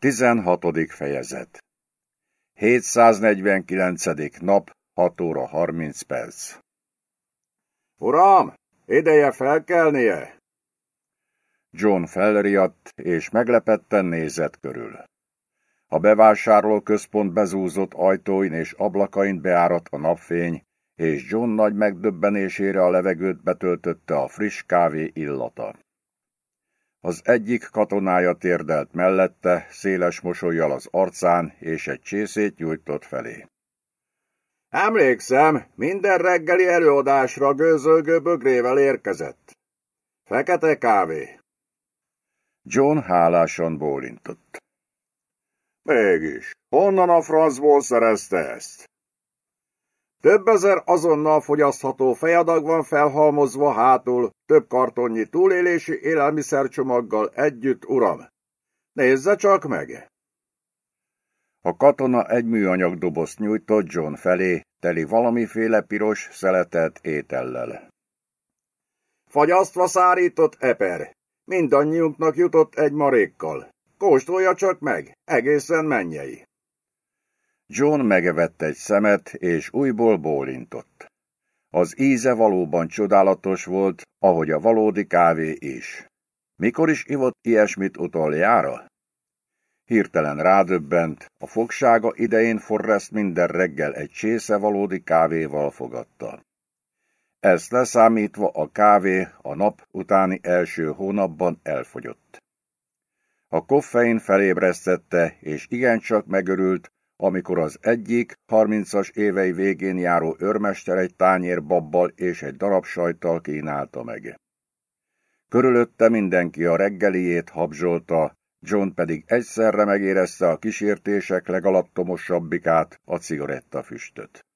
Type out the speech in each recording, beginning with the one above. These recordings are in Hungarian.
16. fejezet 749. nap, 6 óra 30 perc Uram, ideje felkelnie! John felriadt, és meglepetten nézett körül. A bevásárló központ bezúzott ajtóin és ablakain beáradt a napfény, és John nagy megdöbbenésére a levegőt betöltötte a friss kávé illata. Az egyik katonája térdelt mellette, széles mosolyjal az arcán, és egy csészét nyújtott felé. Emlékszem, minden reggeli előadásra gőzölgő bögrével érkezett. Fekete kávé. John hálásan bólintott. Mégis, honnan a francból szerezte ezt? Több ezer azonnal fogyasztható fejadag van felhalmozva hátul, több kartonnyi túlélési élelmiszercsomaggal együtt, uram. Nézze csak meg! A katona egy műanyag dobozt nyújtott John felé, teli valamiféle piros, szeletelt étellel. Fagyasztva szárított eper. Mindannyiunknak jutott egy marékkal. Kóstolja csak meg, egészen mennyei. John megevett egy szemet, és újból bólintott. Az íze valóban csodálatos volt, ahogy a valódi kávé is. Mikor is ivott ilyesmit utoljára? Hirtelen rádöbbent, a fogsága idején Forrest minden reggel egy csésze valódi kávéval fogadta. Ezt leszámítva a kávé a nap utáni első hónapban elfogyott. A koffein felébresztette, és igencsak megörült, amikor az egyik, harmincas évei végén járó őrmester egy tányér babbal és egy darab sajttal kínálta meg. Körülötte mindenki a reggeliét habzsolta, John pedig egyszerre megérezte a kísértések legalattomosabbikát, a cigarettafüstöt.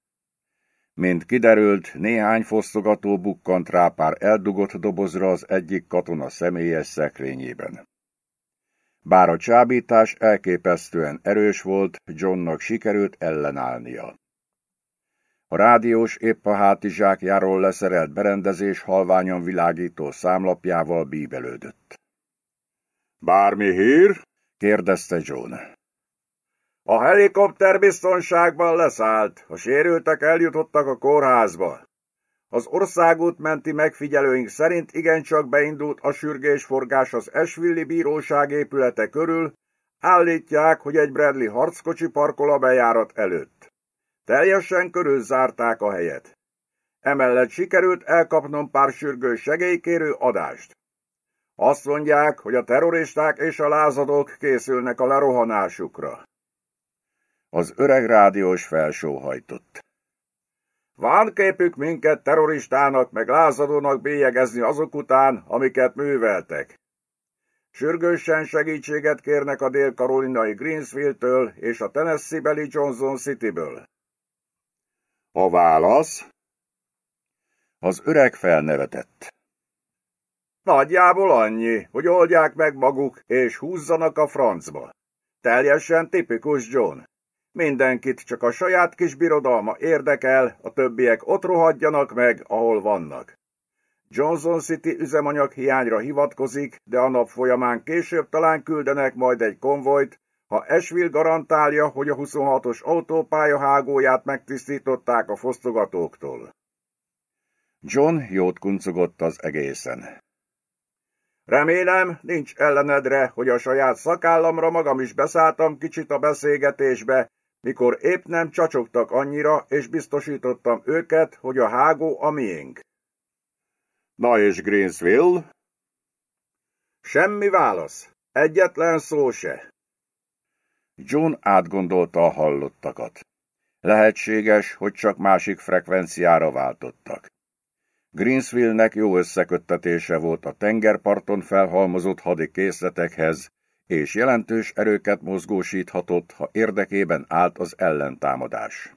Mint kiderült, néhány fosztogató bukkant rá pár eldugott dobozra az egyik katona személyes szekrényében. Bár a csábítás elképesztően erős volt, Johnnak sikerült ellenállnia. A rádiós épp a hátizsákjáról leszerelt berendezés halványan világító számlapjával bíbelődött. Bármi hír? kérdezte John. A helikopter biztonságban leszállt, a sérültek eljutottak a kórházba. Az országút menti megfigyelőink szerint igencsak beindult a sürgésforgás az Esvilli bíróság épülete körül, állítják, hogy egy Bradley harckocsi parkol a bejárat előtt. Teljesen körülzárták a helyet. Emellett sikerült elkapnom pár sürgős segélykérő adást. Azt mondják, hogy a terroristák és a lázadók készülnek a lerohanásukra. Az öreg rádiós felsóhajtott. Van képük minket terroristának meg lázadónak bélyegezni azok után, amiket műveltek. Sürgősen segítséget kérnek a dél-karolinai Greensfield-től és a Tennessee-beli Johnson City-ből. A válasz? Az öreg felnevetett. Nagyjából annyi, hogy oldják meg maguk, és húzzanak a francba. Teljesen tipikus John. Mindenkit csak a saját kis birodalma érdekel, a többiek ott rohadjanak meg, ahol vannak. Johnson City üzemanyag hiányra hivatkozik, de a nap folyamán később talán küldenek majd egy konvojt, ha Esville garantálja, hogy a 26-os autópálya hágóját megtisztították a fosztogatóktól. John jót kuncogott az egészen. Remélem, nincs ellenedre, hogy a saját szakállamra magam is beszálltam kicsit a beszélgetésbe, mikor épp nem csacsogtak annyira, és biztosítottam őket, hogy a hágó a miénk. Na és Greensville? Semmi válasz. Egyetlen szó se. John átgondolta a hallottakat. Lehetséges, hogy csak másik frekvenciára váltottak. Greensville-nek jó összeköttetése volt a tengerparton felhalmozott hadi készletekhez, és jelentős erőket mozgósíthatott, ha érdekében állt az ellentámadás.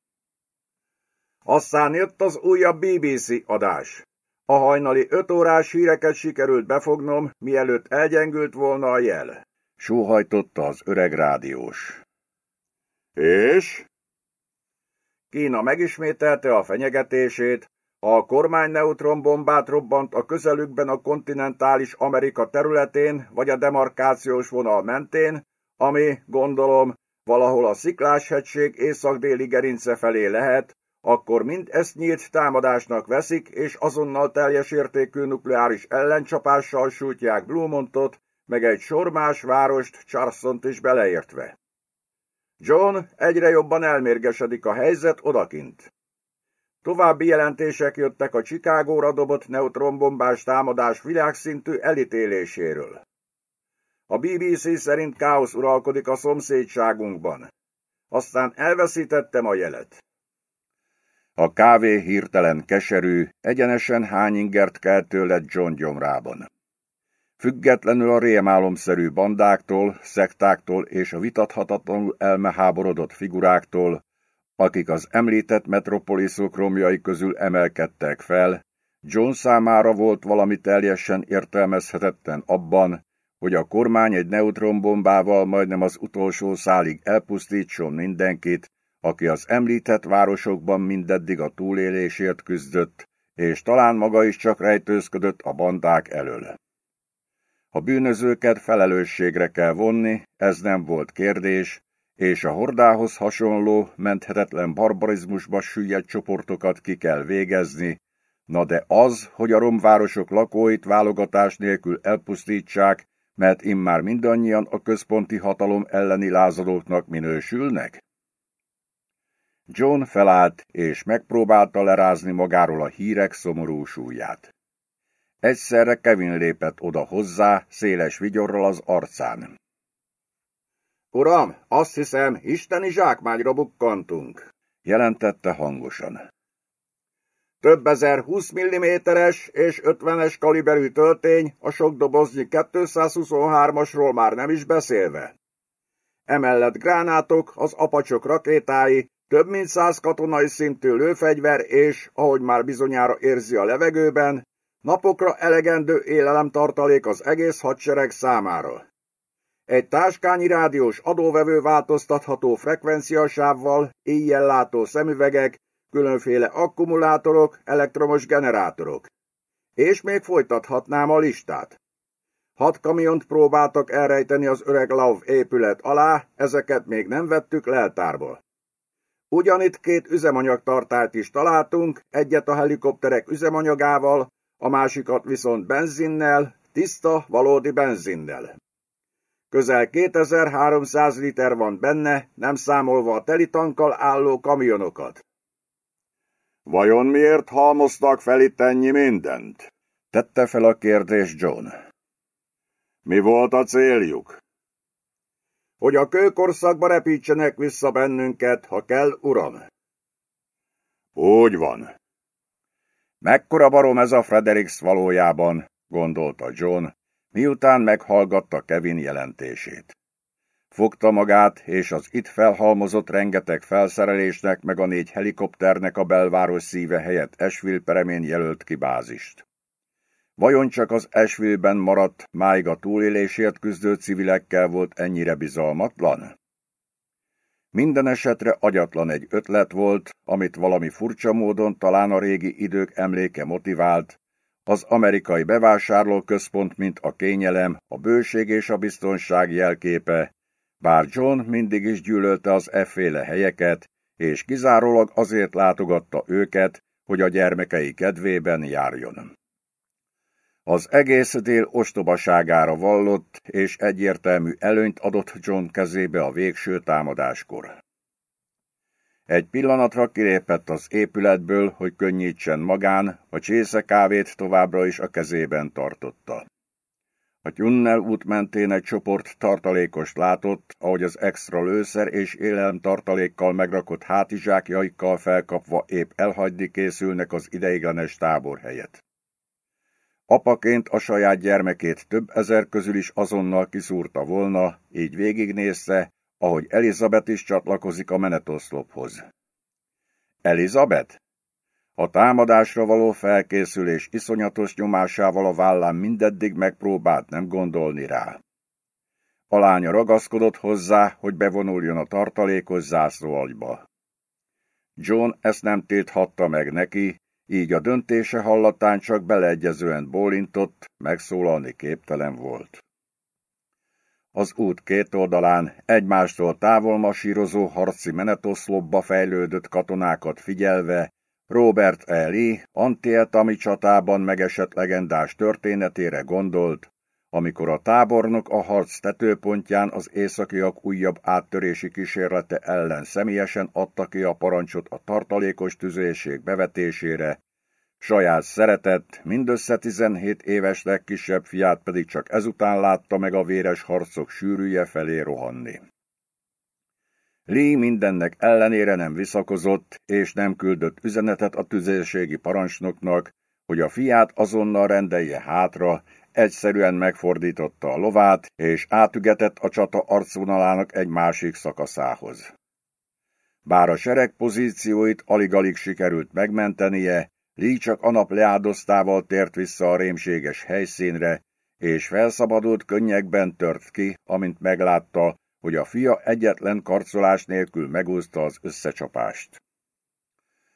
Aztán jött az újabb BBC adás. A hajnali öt órás híreket sikerült befognom, mielőtt elgyengült volna a jel. Sóhajtotta az öreg rádiós. És? Kína megismételte a fenyegetését, a kormány neutronbombát robbant a közelükben a kontinentális Amerika területén, vagy a demarkációs vonal mentén, ami, gondolom, valahol a Sziklás-hegység észak-déli gerince felé lehet, akkor mind ezt nyílt támadásnak veszik, és azonnal teljes értékű nukleáris ellencsapással sújtják Blumontot, meg egy sor más várost, Charleston is beleértve. John egyre jobban elmérgesedik a helyzet odakint. További jelentések jöttek a Chicagóra dobott neutronbombás támadás világszintű elítéléséről. A BBC szerint káosz uralkodik a szomszédságunkban. Aztán elveszítettem a jelet. A kávé hirtelen keserű, egyenesen hányingert keltő lett John gyomrában. Függetlenül a rémálomszerű bandáktól, szektáktól és a vitathatatlanul elmeháborodott figuráktól, akik az említett metropoliszok romjai közül emelkedtek fel, John számára volt valami teljesen értelmezhetetlen abban, hogy a kormány egy neutronbombával majdnem az utolsó szálig elpusztítson mindenkit, aki az említett városokban mindeddig a túlélésért küzdött, és talán maga is csak rejtőzködött a bandák elől. A bűnözőket felelősségre kell vonni, ez nem volt kérdés, és a hordához hasonló, menthetetlen barbarizmusba süllyedt csoportokat ki kell végezni, na de az, hogy a romvárosok lakóit válogatás nélkül elpusztítsák, mert immár mindannyian a központi hatalom elleni lázadóknak minősülnek? John felállt, és megpróbálta lerázni magáról a hírek szomorú súlyát. Egyszerre Kevin lépett oda hozzá, széles vigyorral az arcán. Uram, azt hiszem, isteni zsákmányra bukkantunk, jelentette hangosan. Több ezer 20 mm-es és 50-es kaliberű töltény, a sok doboznyi 223-asról már nem is beszélve. Emellett gránátok, az apacsok rakétái, több mint száz katonai szintű lőfegyver és, ahogy már bizonyára érzi a levegőben, napokra elegendő élelemtartalék az egész hadsereg számára. Egy táskányi rádiós adóvevő változtatható frekvenciasávval, éjjel látó szemüvegek, különféle akkumulátorok, elektromos generátorok. És még folytathatnám a listát. Hat kamiont próbáltak elrejteni az öreg Lauf épület alá, ezeket még nem vettük leltárból. Ugyanitt két üzemanyagtartályt is találtunk, egyet a helikopterek üzemanyagával, a másikat viszont benzinnel, tiszta, valódi benzinnel. Közel 2300 liter van benne, nem számolva a telitankkal álló kamionokat. Vajon miért halmoztak fel itt ennyi mindent? Tette fel a kérdés John. Mi volt a céljuk? Hogy a kőkorszakba repítsenek vissza bennünket, ha kell, uram. Úgy van. Mekkora barom ez a Fredericks valójában, gondolta John, miután meghallgatta Kevin jelentését. Fogta magát, és az itt felhalmozott rengeteg felszerelésnek meg a négy helikopternek a belváros szíve helyett Esville peremén jelölt ki bázist. Vajon csak az Esville-ben maradt, máig a túlélésért küzdő civilekkel volt ennyire bizalmatlan? Minden esetre agyatlan egy ötlet volt, amit valami furcsa módon talán a régi idők emléke motivált, az amerikai bevásárlóközpont, mint a kényelem, a bőség és a biztonság jelképe, bár John mindig is gyűlölte az efféle helyeket, és kizárólag azért látogatta őket, hogy a gyermekei kedvében járjon. Az egész dél ostobaságára vallott, és egyértelmű előnyt adott John kezébe a végső támadáskor. Egy pillanatra kilépett az épületből, hogy könnyítsen magán, a csésze kávét továbbra is a kezében tartotta. A Tyunnel út mentén egy csoport tartalékost látott, ahogy az extra lőszer és élelem tartalékkal megrakott hátizsákjaikkal felkapva épp elhagyni készülnek az ideiglenes táborhelyet. Apaként a saját gyermekét több ezer közül is azonnal kiszúrta volna, így végignézte, ahogy Elizabeth is csatlakozik a menetoszlophoz. Elizabeth? A támadásra való felkészülés iszonyatos nyomásával a vállán mindeddig megpróbált nem gondolni rá. A lánya ragaszkodott hozzá, hogy bevonuljon a tartalékos zászlóagyba. John ezt nem tilthatta meg neki, így a döntése hallatán csak beleegyezően bólintott, megszólalni képtelen volt. Az út két oldalán egymástól távol masírozó harci menetoszlopba fejlődött katonákat figyelve, Robert E. Lee antietami csatában megesett legendás történetére gondolt, amikor a tábornok a harc tetőpontján az északiak újabb áttörési kísérlete ellen személyesen adta ki a parancsot a tartalékos tüzérség bevetésére, saját szeretett, mindössze 17 éves legkisebb fiát pedig csak ezután látta meg a véres harcok sűrűje felé rohanni. Lee mindennek ellenére nem visszakozott, és nem küldött üzenetet a tüzérségi parancsnoknak, hogy a fiát azonnal rendelje hátra, egyszerűen megfordította a lovát, és átügetett a csata arcvonalának egy másik szakaszához. Bár a sereg pozícióit alig-alig sikerült megmentenie, Lee csak a nap leáldoztával tért vissza a rémséges helyszínre, és felszabadult könnyekben tört ki, amint meglátta, hogy a fia egyetlen karcolás nélkül megúszta az összecsapást.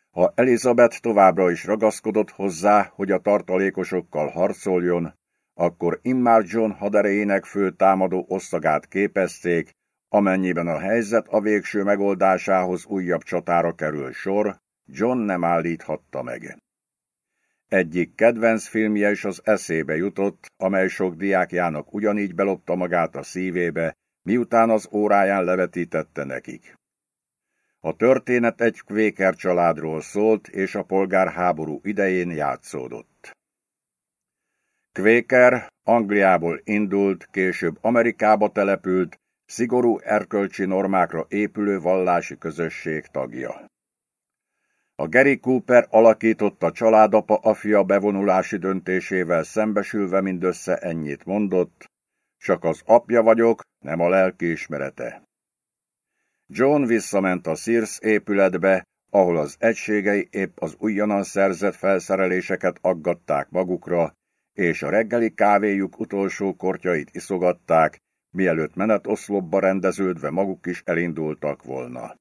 Ha Elizabeth továbbra is ragaszkodott hozzá, hogy a tartalékosokkal harcoljon, akkor immár John haderejének fő támadó osztagát képezték, amennyiben a helyzet a végső megoldásához újabb csatára kerül sor, John nem állíthatta meg. Egyik kedvenc filmje is az eszébe jutott, amely sok diákjának ugyanígy belopta magát a szívébe, miután az óráján levetítette nekik. A történet egy kvéker családról szólt, és a polgárháború idején játszódott. Kvéker Angliából indult, később Amerikába települt, szigorú erkölcsi normákra épülő vallási közösség tagja. A Gary Cooper alakította családapa a fia bevonulási döntésével szembesülve mindössze ennyit mondott, csak az apja vagyok, nem a lelkiismerete. John visszament a Sears épületbe, ahol az egységei épp az újonnan szerzett felszereléseket aggatták magukra, és a reggeli kávéjuk utolsó kortyait iszogatták, mielőtt menetoszlopba rendeződve maguk is elindultak volna.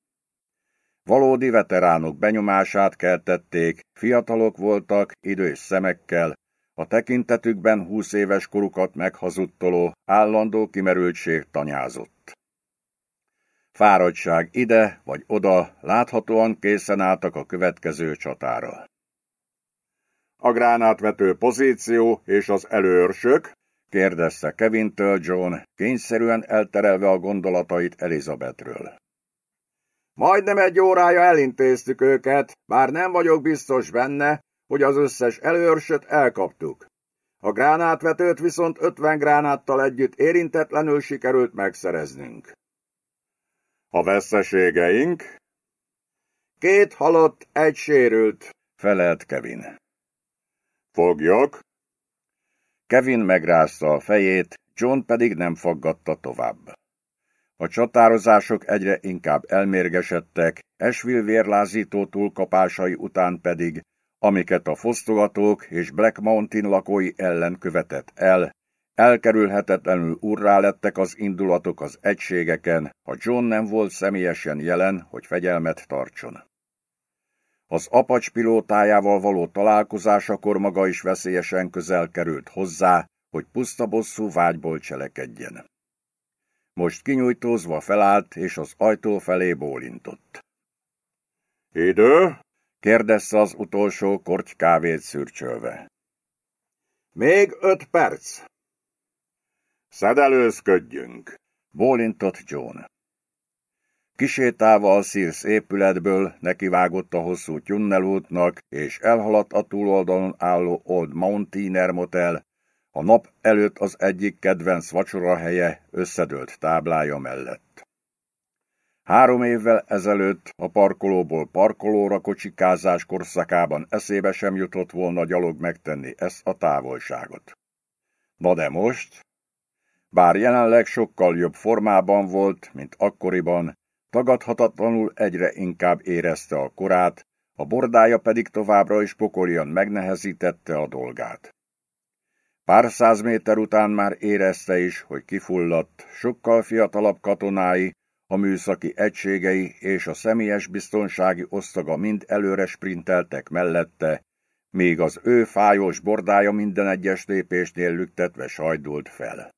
Valódi veteránok benyomását keltették, fiatalok voltak, idős szemekkel, a tekintetükben húsz éves korukat meghazudtoló, állandó kimerültség tanyázott. Fáradtság ide vagy oda, láthatóan készen álltak a következő csatára. A gránátvető pozíció és az előörsök? kérdezte Kevintől John, kényszerűen elterelve a gondolatait Elizabethről. Majdnem egy órája elintéztük őket, bár nem vagyok biztos benne, hogy az összes előörsöt elkaptuk. A gránátvetőt viszont 50 gránáttal együtt érintetlenül sikerült megszereznünk. A veszteségeink? Két halott, egy sérült, felelt Kevin. Foglyok? Kevin megrázta a fejét, John pedig nem faggatta tovább. A csatározások egyre inkább elmérgesedtek, Esville vérlázító túlkapásai után pedig, amiket a fosztogatók és Black Mountain lakói ellen követett el, elkerülhetetlenül urrá lettek az indulatok az egységeken, ha John nem volt személyesen jelen, hogy fegyelmet tartson. Az apacs pilótájával való találkozásakor maga is veszélyesen közel került hozzá, hogy puszta bosszú vágyból cselekedjen. Most kinyújtózva felállt, és az ajtó felé bólintott. Idő? kérdezte az utolsó korty kávét szürcsölve. Még öt perc. Szedelőzködjünk, bólintott John. Kisétálva a Sears épületből nekivágott a hosszú tunnelútnak, és elhaladt a túloldalon álló Old Mountaineer Motel, a nap előtt az egyik kedvenc vacsorahelye összedőlt táblája mellett. Három évvel ezelőtt a parkolóból parkolóra kocsikázás korszakában eszébe sem jutott volna gyalog megtenni ezt a távolságot. Na de most? Bár jelenleg sokkal jobb formában volt, mint akkoriban, tagadhatatlanul egyre inkább érezte a korát, a bordája pedig továbbra is pokolian megnehezítette a dolgát. Pár száz méter után már érezte is, hogy kifulladt, sokkal fiatalabb katonái, a műszaki egységei és a személyes biztonsági osztaga mind előre sprinteltek mellette, míg az ő fájós bordája minden egyes lépésnél lüktetve sajdult fel.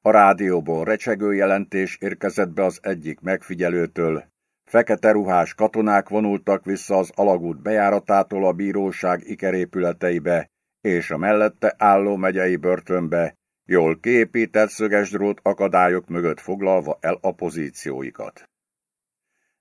A rádióból recsegő jelentés érkezett be az egyik megfigyelőtől. Fekete ruhás katonák vonultak vissza az alagút bejáratától a bíróság ikerépületeibe, és a mellette álló megyei börtönbe, jól képített szögesdrót akadályok mögött foglalva el a pozícióikat.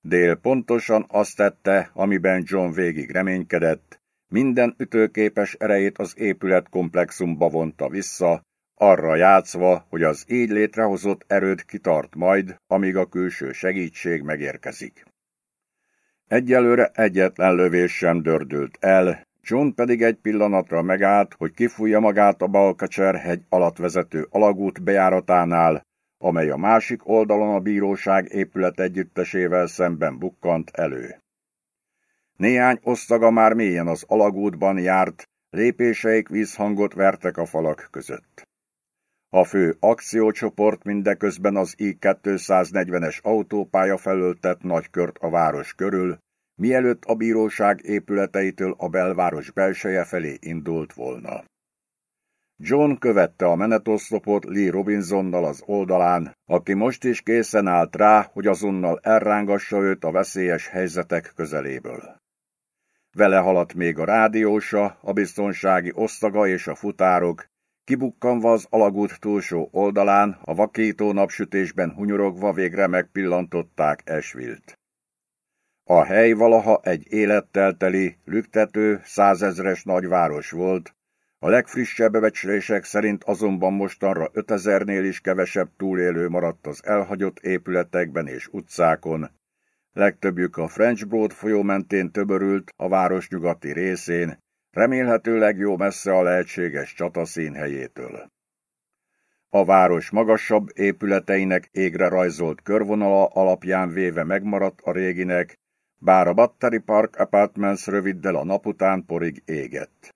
Dél pontosan azt tette, amiben John végig reménykedett, minden ütőképes erejét az épület komplexumba vonta vissza, arra játszva, hogy az így létrehozott erőd kitart majd, amíg a külső segítség megérkezik. Egyelőre egyetlen lövés sem dördült el, John pedig egy pillanatra megállt, hogy kifújja magát a Balkacser hegy alatt vezető alagút bejáratánál, amely a másik oldalon a bíróság épület együttesével szemben bukkant elő. Néhány osztaga már mélyen az alagútban járt, lépéseik vízhangot vertek a falak között. A fő akciócsoport mindeközben az I-240-es autópálya felől tett nagykört a város körül, mielőtt a bíróság épületeitől a belváros belseje felé indult volna. John követte a menetoszlopot Lee Robinsonnal az oldalán, aki most is készen állt rá, hogy azonnal elrángassa őt a veszélyes helyzetek közeléből. Vele haladt még a rádiósa, a biztonsági osztaga és a futárok, kibukkanva az alagút túlsó oldalán, a vakító napsütésben hunyorogva végre megpillantották Esvilt. A hely valaha egy élettel teli, lüktető, százezres nagyváros volt, a legfrissebb becslések szerint azonban mostanra 5000-nél is kevesebb túlélő maradt az elhagyott épületekben és utcákon. Legtöbbjük a French Broad folyó mentén töbörült a város nyugati részén, remélhetőleg jó messze a lehetséges csata színhelyétől. A város magasabb épületeinek égre rajzolt körvonala alapján véve megmaradt a réginek, bár a Battery Park Apartments röviddel a nap után porig égett.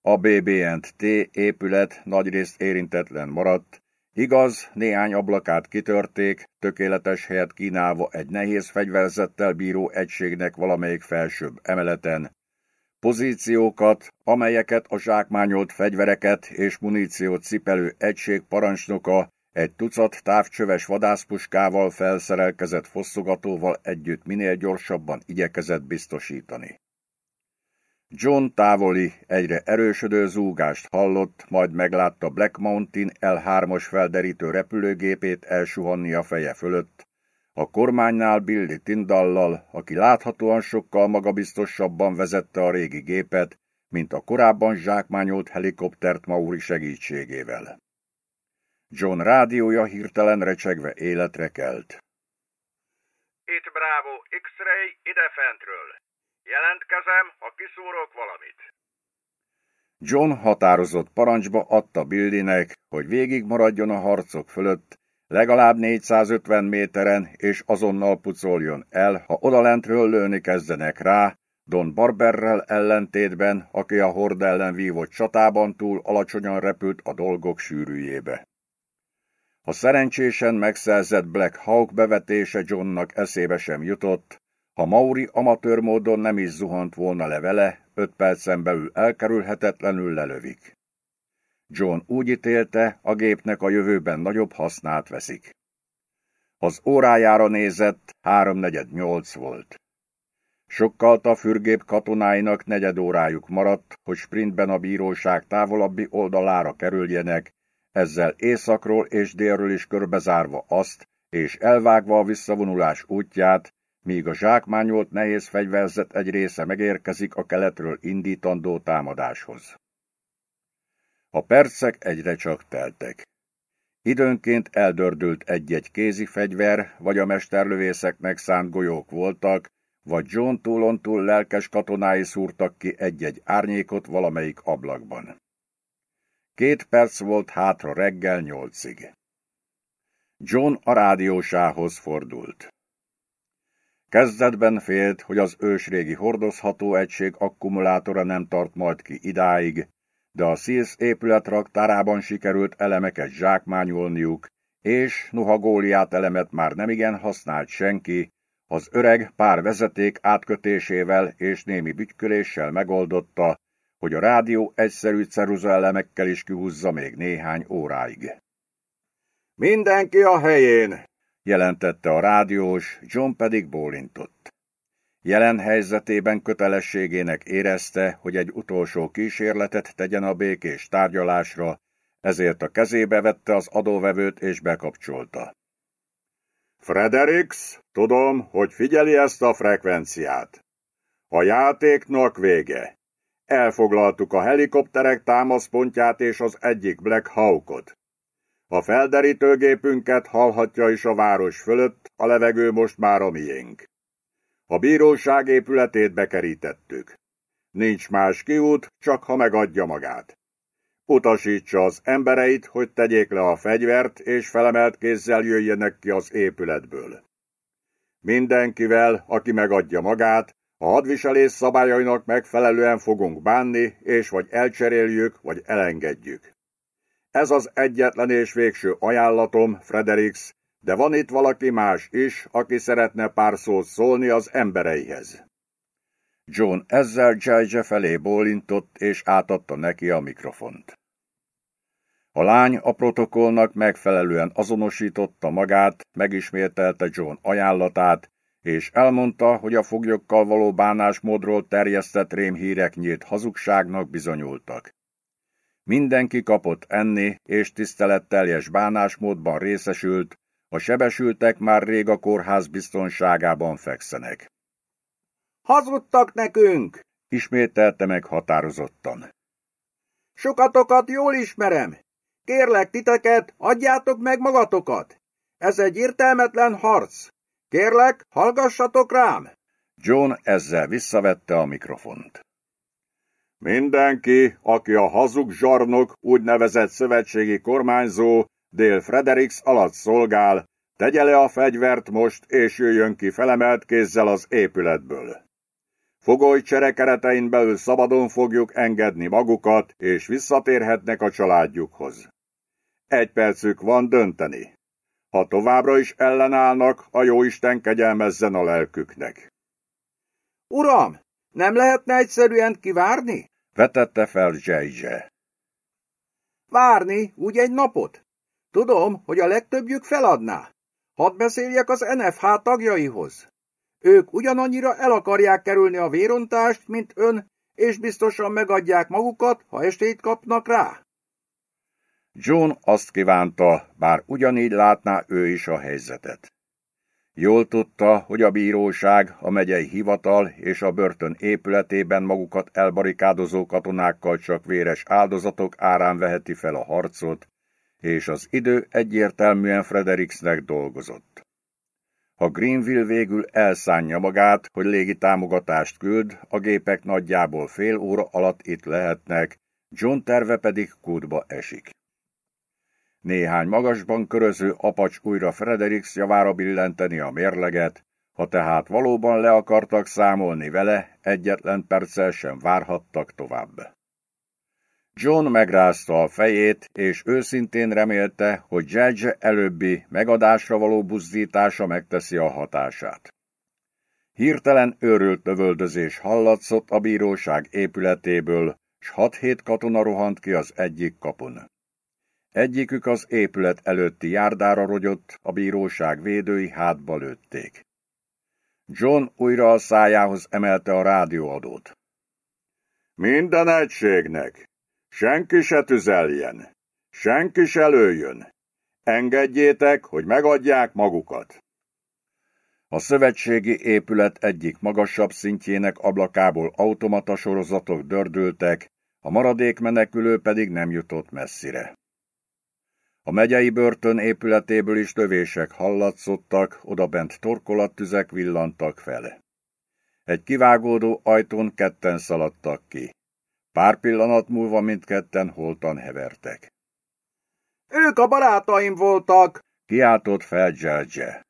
A BB&T épület nagyrészt érintetlen maradt, igaz, néhány ablakát kitörték, tökéletes helyet kínálva egy nehéz fegyverzettel bíró egységnek valamelyik felsőbb emeleten, pozíciókat, amelyeket a zsákmányolt fegyvereket és muníciót cipelő egység parancsnoka egy tucat távcsöves vadászpuskával felszerelkezett fosszogatóval együtt minél gyorsabban igyekezett biztosítani. John távoli, egyre erősödő zúgást hallott, majd meglátta Black Mountain L3-os felderítő repülőgépét elsuhanni a feje fölött, a kormánynál Billy Tindallal, aki láthatóan sokkal magabiztosabban vezette a régi gépet, mint a korábban zsákmányolt helikoptert Mauri segítségével. John rádiója hirtelen recsegve életre kelt. Itt Bravo, X-ray ide fentről. Jelentkezem, ha kiszúrok valamit. John határozott parancsba adta Billynek, hogy végig maradjon a harcok fölött, legalább 450 méteren, és azonnal pucoljon el, ha odalentről lőni kezdenek rá, Don Barberrel ellentétben, aki a hord ellen vívott csatában túl alacsonyan repült a dolgok sűrűjébe. A szerencsésen megszerzett Black Hawk bevetése Johnnak eszébe sem jutott, ha Mauri amatőr módon nem is zuhant volna le vele, öt percen belül elkerülhetetlenül lelövik. John úgy ítélte, a gépnek a jövőben nagyobb hasznát veszik. Az órájára nézett, háromnegyed nyolc volt. Sokkal a fürgép katonáinak negyed órájuk maradt, hogy sprintben a bíróság távolabbi oldalára kerüljenek, ezzel északról és délről is körbezárva azt, és elvágva a visszavonulás útját, míg a zsákmányolt nehéz fegyverzet egy része megérkezik a keletről indítandó támadáshoz. A percek egyre csak teltek. Időnként eldördült egy-egy kézi fegyver, vagy a mesterlövészeknek szánt golyók voltak, vagy John túlon túl lelkes katonái szúrtak ki egy-egy árnyékot valamelyik ablakban. Két perc volt hátra reggel nyolcig. John a rádiósához fordult. Kezdetben félt, hogy az ősrégi hordozható egység akkumulátora nem tart majd ki idáig, de a Sears épület raktárában sikerült elemeket zsákmányolniuk, és noha Góliát elemet már nemigen használt senki, az öreg pár vezeték átkötésével és némi bütyköléssel megoldotta, hogy a rádió egyszerű ceruza elemekkel is kihúzza még néhány óráig. Mindenki a helyén, jelentette a rádiós, John pedig bólintott. Jelen helyzetében kötelességének érezte, hogy egy utolsó kísérletet tegyen a békés tárgyalásra, ezért a kezébe vette az adóvevőt és bekapcsolta. Fredericks, tudom, hogy figyeli ezt a frekvenciát. A játéknak vége. Elfoglaltuk a helikopterek támaszpontját és az egyik Black Hawkot. A felderítőgépünket hallhatja is a város fölött, a levegő most már a miénk. A bíróság épületét bekerítettük. Nincs más kiút, csak ha megadja magát. Utasítsa az embereit, hogy tegyék le a fegyvert, és felemelt kézzel jöjjenek ki az épületből. Mindenkivel, aki megadja magát, a hadviselés szabályainak megfelelően fogunk bánni, és vagy elcseréljük, vagy elengedjük. Ez az egyetlen és végső ajánlatom, Fredericks, de van itt valaki más is, aki szeretne pár szót szólni az embereihez. John ezzel Jaja felé bólintott, és átadta neki a mikrofont. A lány a protokollnak megfelelően azonosította magát, megismételte John ajánlatát, és elmondta, hogy a foglyokkal való bánásmódról terjesztett rémhírek nyílt hazugságnak bizonyultak. Mindenki kapott enni, és tiszteletteljes bánásmódban részesült, a sebesültek már rég a kórház biztonságában fekszenek. Hazudtak nekünk! ismételte meg határozottan. Sokatokat jól ismerem. Kérlek titeket, adjátok meg magatokat. Ez egy értelmetlen harc. Kérlek, hallgassatok rám! John ezzel visszavette a mikrofont. Mindenki, aki a hazug zsarnok úgynevezett szövetségi kormányzó Dél Fredericks alatt szolgál, tegye le a fegyvert most, és jöjjön ki felemelt kézzel az épületből. Fogoly cserekeretein belül szabadon fogjuk engedni magukat, és visszatérhetnek a családjukhoz. Egy percük van dönteni. Ha továbbra is ellenállnak, a jóisten kegyelmezzen a lelküknek. Uram, nem lehetne egyszerűen kivárni? Vetette fel Zsejzse. Várni, úgy egy napot? Tudom, hogy a legtöbbjük feladná. Hadd beszéljek az NFH tagjaihoz. Ők ugyanannyira el akarják kerülni a vérontást, mint ön, és biztosan megadják magukat, ha estét kapnak rá. John azt kívánta, bár ugyanígy látná ő is a helyzetet. Jól tudta, hogy a bíróság, a megyei hivatal és a börtön épületében magukat elbarikádozó katonákkal csak véres áldozatok árán veheti fel a harcot, és az idő egyértelműen Fredericksnek dolgozott. Ha Greenville végül elszánja magát, hogy légi támogatást küld, a gépek nagyjából fél óra alatt itt lehetnek, John terve pedig kútba esik. Néhány magasban köröző apacs újra Fredericks javára billenteni a mérleget, ha tehát valóban le akartak számolni vele, egyetlen perccel sem várhattak tovább. John megrázta a fejét, és őszintén remélte, hogy Judge előbbi megadásra való buzdítása megteszi a hatását. Hirtelen őrült lövöldözés hallatszott a bíróság épületéből, s hat-hét katona rohant ki az egyik kapun. Egyikük az épület előtti járdára rogyott, a bíróság védői hátba lőtték. John újra a szájához emelte a rádióadót. Minden egységnek! Senki se tüzeljen! Senki se lőjön! Engedjétek, hogy megadják magukat! A szövetségi épület egyik magasabb szintjének ablakából automata sorozatok dördültek, a maradék menekülő pedig nem jutott messzire. A megyei börtön épületéből is tövések hallatszottak, odabent torkolattüzek villantak fel. Egy kivágódó ajtón ketten szaladtak ki. Pár pillanat múlva mindketten holtan hevertek. Ők a barátaim voltak, kiáltott fel George.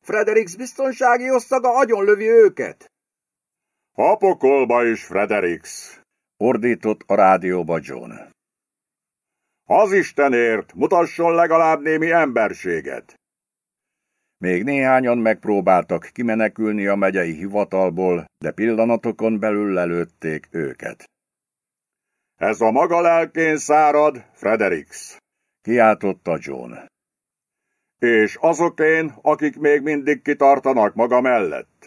Fredericks biztonsági osztaga agyonlövi őket. Hapokolba is, Fredericks, ordított a rádióba John. Az Istenért, mutasson legalább némi emberséget! Még néhányan megpróbáltak kimenekülni a megyei hivatalból, de pillanatokon belül lelőtték őket. Ez a maga lelkén szárad, Fredericks. Kiáltotta John. És azok én, akik még mindig kitartanak maga mellett.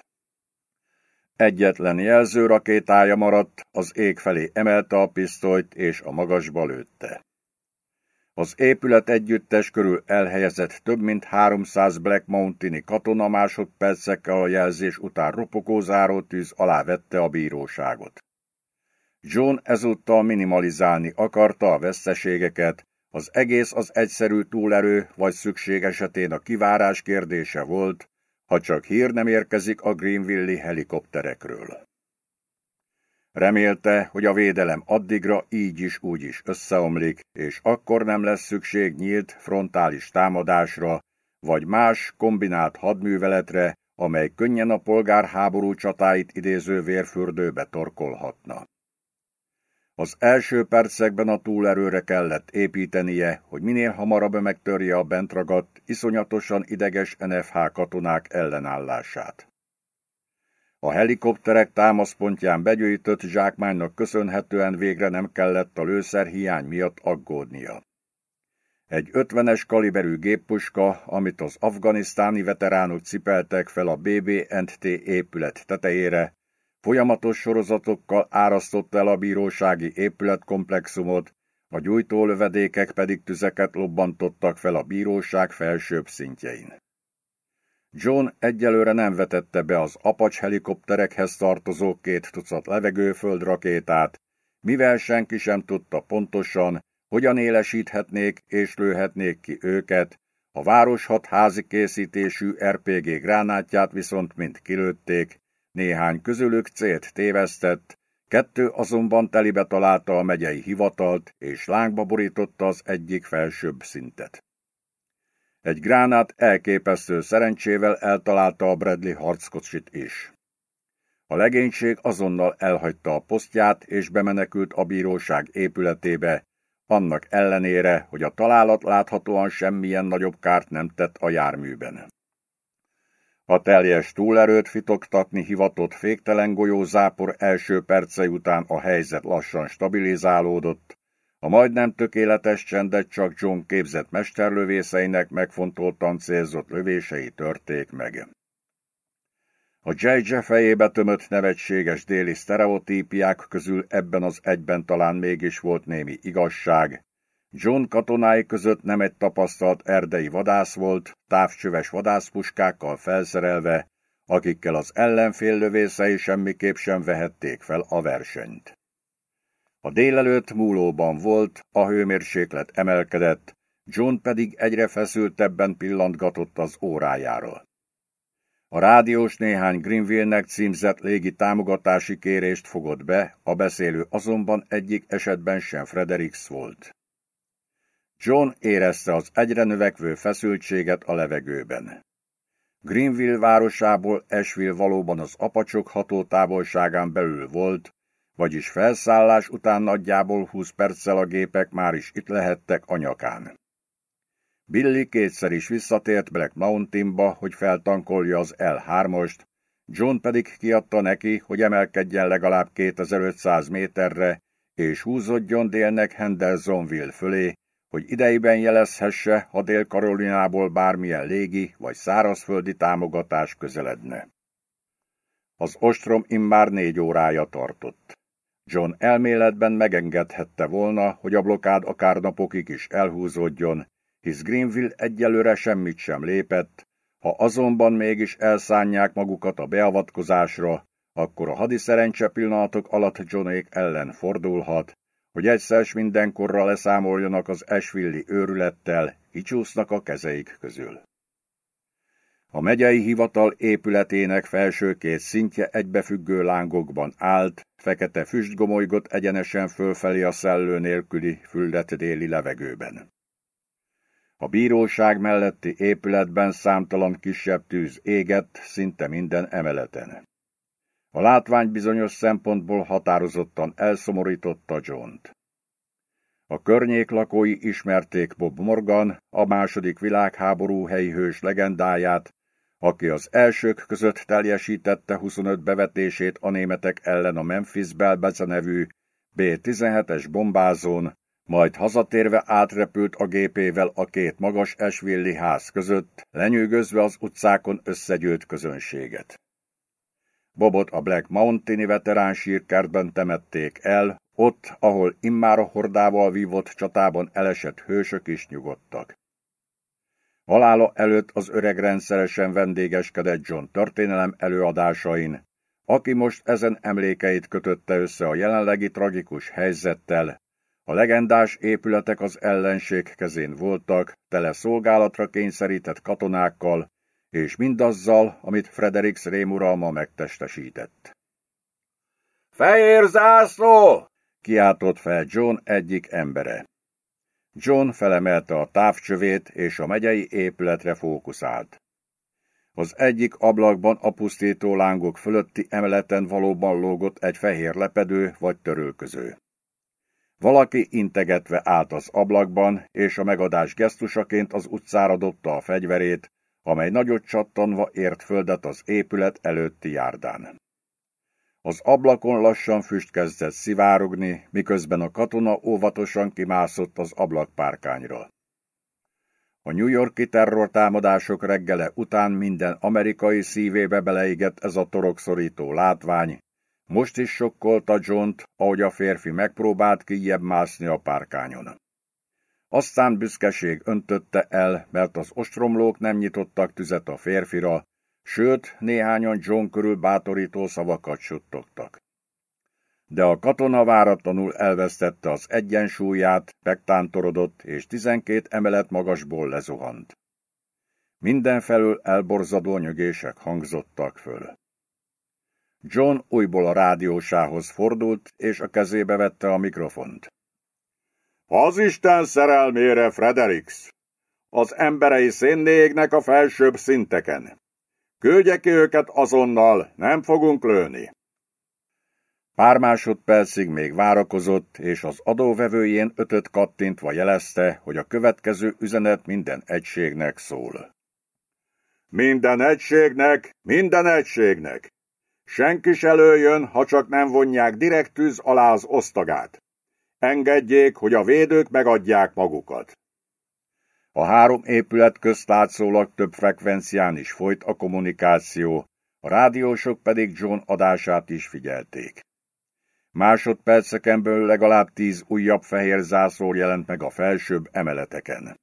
Egyetlen jelző rakétája maradt, az ég felé emelte a pisztolyt és a magasba lőtte. Az épület együttes körül elhelyezett több mint 300 Black Mountaini katona másodpercekkel a jelzés után ropogó tűz alá vette a bíróságot. John ezúttal minimalizálni akarta a veszteségeket, az egész az egyszerű túlerő vagy szükség esetén a kivárás kérdése volt, ha csak hír nem érkezik a Greenville-i helikopterekről. Remélte, hogy a védelem addigra így is úgy is összeomlik, és akkor nem lesz szükség nyílt frontális támadásra, vagy más kombinált hadműveletre, amely könnyen a polgárháború csatáit idéző vérfürdőbe torkolhatna. Az első percekben a túlerőre kellett építenie, hogy minél hamarabb megtörje a bentragadt, iszonyatosan ideges NFH katonák ellenállását. A helikopterek támaszpontján begyűjtött zsákmánynak köszönhetően végre nem kellett a lőszerhiány miatt aggódnia. Egy 50-es kaliberű géppuska, amit az afganisztáni veteránok cipeltek fel a BB&T épület tetejére, folyamatos sorozatokkal árasztotta el a bírósági épületkomplexumot, a gyújtólövedékek pedig tüzeket lobbantottak fel a bíróság felsőbb szintjein. John egyelőre nem vetette be az Apache helikopterekhez tartozó két tucat levegőföldrakétát, mivel senki sem tudta pontosan, hogyan élesíthetnék és lőhetnék ki őket, a városhat házi készítésű RPG gránátját viszont mind kilőtték, néhány közülük célt tévesztett, kettő azonban telibe találta a megyei hivatalt, és lángba borította az egyik felsőbb szintet. Egy gránát elképesztő szerencsével eltalálta a Bradley harckocsit is. A legénység azonnal elhagyta a posztját és bemenekült a bíróság épületébe, annak ellenére, hogy a találat láthatóan semmilyen nagyobb kárt nem tett a járműben. A teljes túlerőt fitoktatni hivatott féktelen golyózápor első perce után a helyzet lassan stabilizálódott, a majdnem tökéletes csendet csak John képzett mesterlövészeinek megfontoltan célzott lövései törték meg. A J.J. fejébe tömött nevetséges déli sztereotípiák közül ebben az egyben talán mégis volt némi igazság. John katonái között nem egy tapasztalt erdei vadász volt, távcsöves vadászpuskákkal felszerelve, akikkel az ellenfél lövészei semmiképp sem vehették fel a versenyt. A délelőtt múlóban volt, a hőmérséklet emelkedett, John pedig egyre feszültebben pillantgatott az órájáról. A rádiós néhány Greenville-nek címzett légi támogatási kérést fogott be, a beszélő azonban egyik esetben sem Fredericks volt. John érezte az egyre növekvő feszültséget a levegőben. Greenville városából Ashville valóban az apacsok hatótávolságán belül volt, vagyis felszállás után nagyjából 20 perccel a gépek már is itt lehettek a nyakán. Billy kétszer is visszatért Black Mountainba, hogy feltankolja az L3-ost, John pedig kiadta neki, hogy emelkedjen legalább 2500 méterre, és húzódjon délnek Hendersonville fölé, hogy idejében jelezhesse, ha Dél-Karolinából bármilyen légi vagy szárazföldi támogatás közeledne. Az ostrom immár négy órája tartott. John elméletben megengedhette volna, hogy a blokád akár napokig is elhúzódjon, hisz Greenville egyelőre semmit sem lépett, ha azonban mégis elszánják magukat a beavatkozásra, akkor a hadiszerencse pillanatok alatt Johnék ellen fordulhat, hogy egyszer mindenkorra leszámoljanak az esvilli őrülettel, kicsúsznak a kezeik közül. A megyei hivatal épületének felső két szintje egybefüggő lángokban állt, fekete füst gomolygott egyenesen fölfelé a szellő nélküli füldet déli levegőben. A bíróság melletti épületben számtalan kisebb tűz égett, szinte minden emeleten. A látvány bizonyos szempontból határozottan elszomorította John-t. A környék lakói ismerték Bob Morgan, a második világháború helyi hős legendáját, aki az elsők között teljesítette 25 bevetését a németek ellen a Memphis Belbeze nevű B-17-es bombázón, majd hazatérve átrepült a gépével a két magas esvilli ház között, lenyűgözve az utcákon összegyűlt közönséget. Bobot a Black Mountaini veterán sírkertben temették el, ott, ahol immár a hordával vívott csatában elesett hősök is nyugodtak. Halála előtt az öreg rendszeresen vendégeskedett John történelem előadásain, aki most ezen emlékeit kötötte össze a jelenlegi tragikus helyzettel, a legendás épületek az ellenség kezén voltak, tele szolgálatra kényszerített katonákkal, és mindazzal, amit Fredericks rémuralma megtestesített. Fehér zászló! kiáltott fel John egyik embere. John felemelte a távcsövét, és a megyei épületre fókuszált. Az egyik ablakban a pusztító lángok fölötti emeleten valóban lógott egy fehér lepedő vagy törölköző. Valaki integetve állt az ablakban, és a megadás gesztusaként az utcára dobta a fegyverét, amely nagyot csattanva ért földet az épület előtti járdán. Az ablakon lassan füst kezdett szivárogni, miközben a katona óvatosan kimászott az ablakpárkányra. A New Yorki terrortámadások reggele után minden amerikai szívébe beleigett ez a torokszorító látvány, most is sokkolta john ahogy a férfi megpróbált kijebb mászni a párkányon. Aztán büszkeség öntötte el, mert az ostromlók nem nyitottak tüzet a férfira, sőt, néhányan John körül bátorító szavakat suttogtak. De a katona váratlanul elvesztette az egyensúlyát, megtántorodott, és tizenkét emelet magasból lezuhant. Mindenfelől elborzadó nyögések hangzottak föl. John újból a rádiósához fordult, és a kezébe vette a mikrofont. Az Isten szerelmére, Fredericks! Az emberei szénnégnek a felsőbb szinteken. Küldje ki őket azonnal, nem fogunk lőni. Pár másodpercig még várakozott, és az adóvevőjén ötöt kattintva jelezte, hogy a következő üzenet minden egységnek szól. Minden egységnek, minden egységnek! Senki se lőjön, ha csak nem vonják direkt tűz alá az osztagát. Engedjék, hogy a védők megadják magukat. A három épület közt látszólag több frekvencián is folyt a kommunikáció, a rádiósok pedig John adását is figyelték. Másodperceken belül legalább tíz újabb fehér zászló jelent meg a felsőbb emeleteken.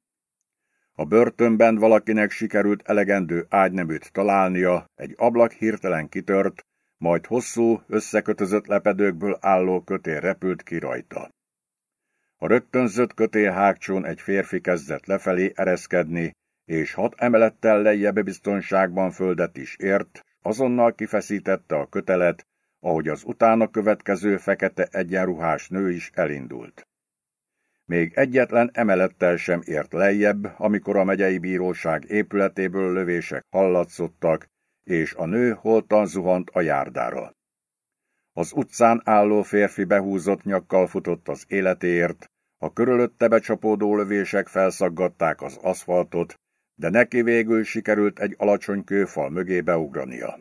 A börtönben valakinek sikerült elegendő ágyneműt találnia, egy ablak hirtelen kitört, majd hosszú, összekötözött lepedőkből álló kötél repült ki rajta. A rögtönzött kötél egy férfi kezdett lefelé ereszkedni, és hat emelettel lejjebb biztonságban földet is ért, azonnal kifeszítette a kötelet, ahogy az utána következő fekete egyenruhás nő is elindult. Még egyetlen emelettel sem ért lejjebb, amikor a megyei bíróság épületéből lövések hallatszottak, és a nő holtan zuhant a járdára. Az utcán álló férfi behúzott nyakkal futott az életéért, a körülötte becsapódó lövések felszaggatták az aszfaltot, de neki végül sikerült egy alacsony kőfal mögé beugrania.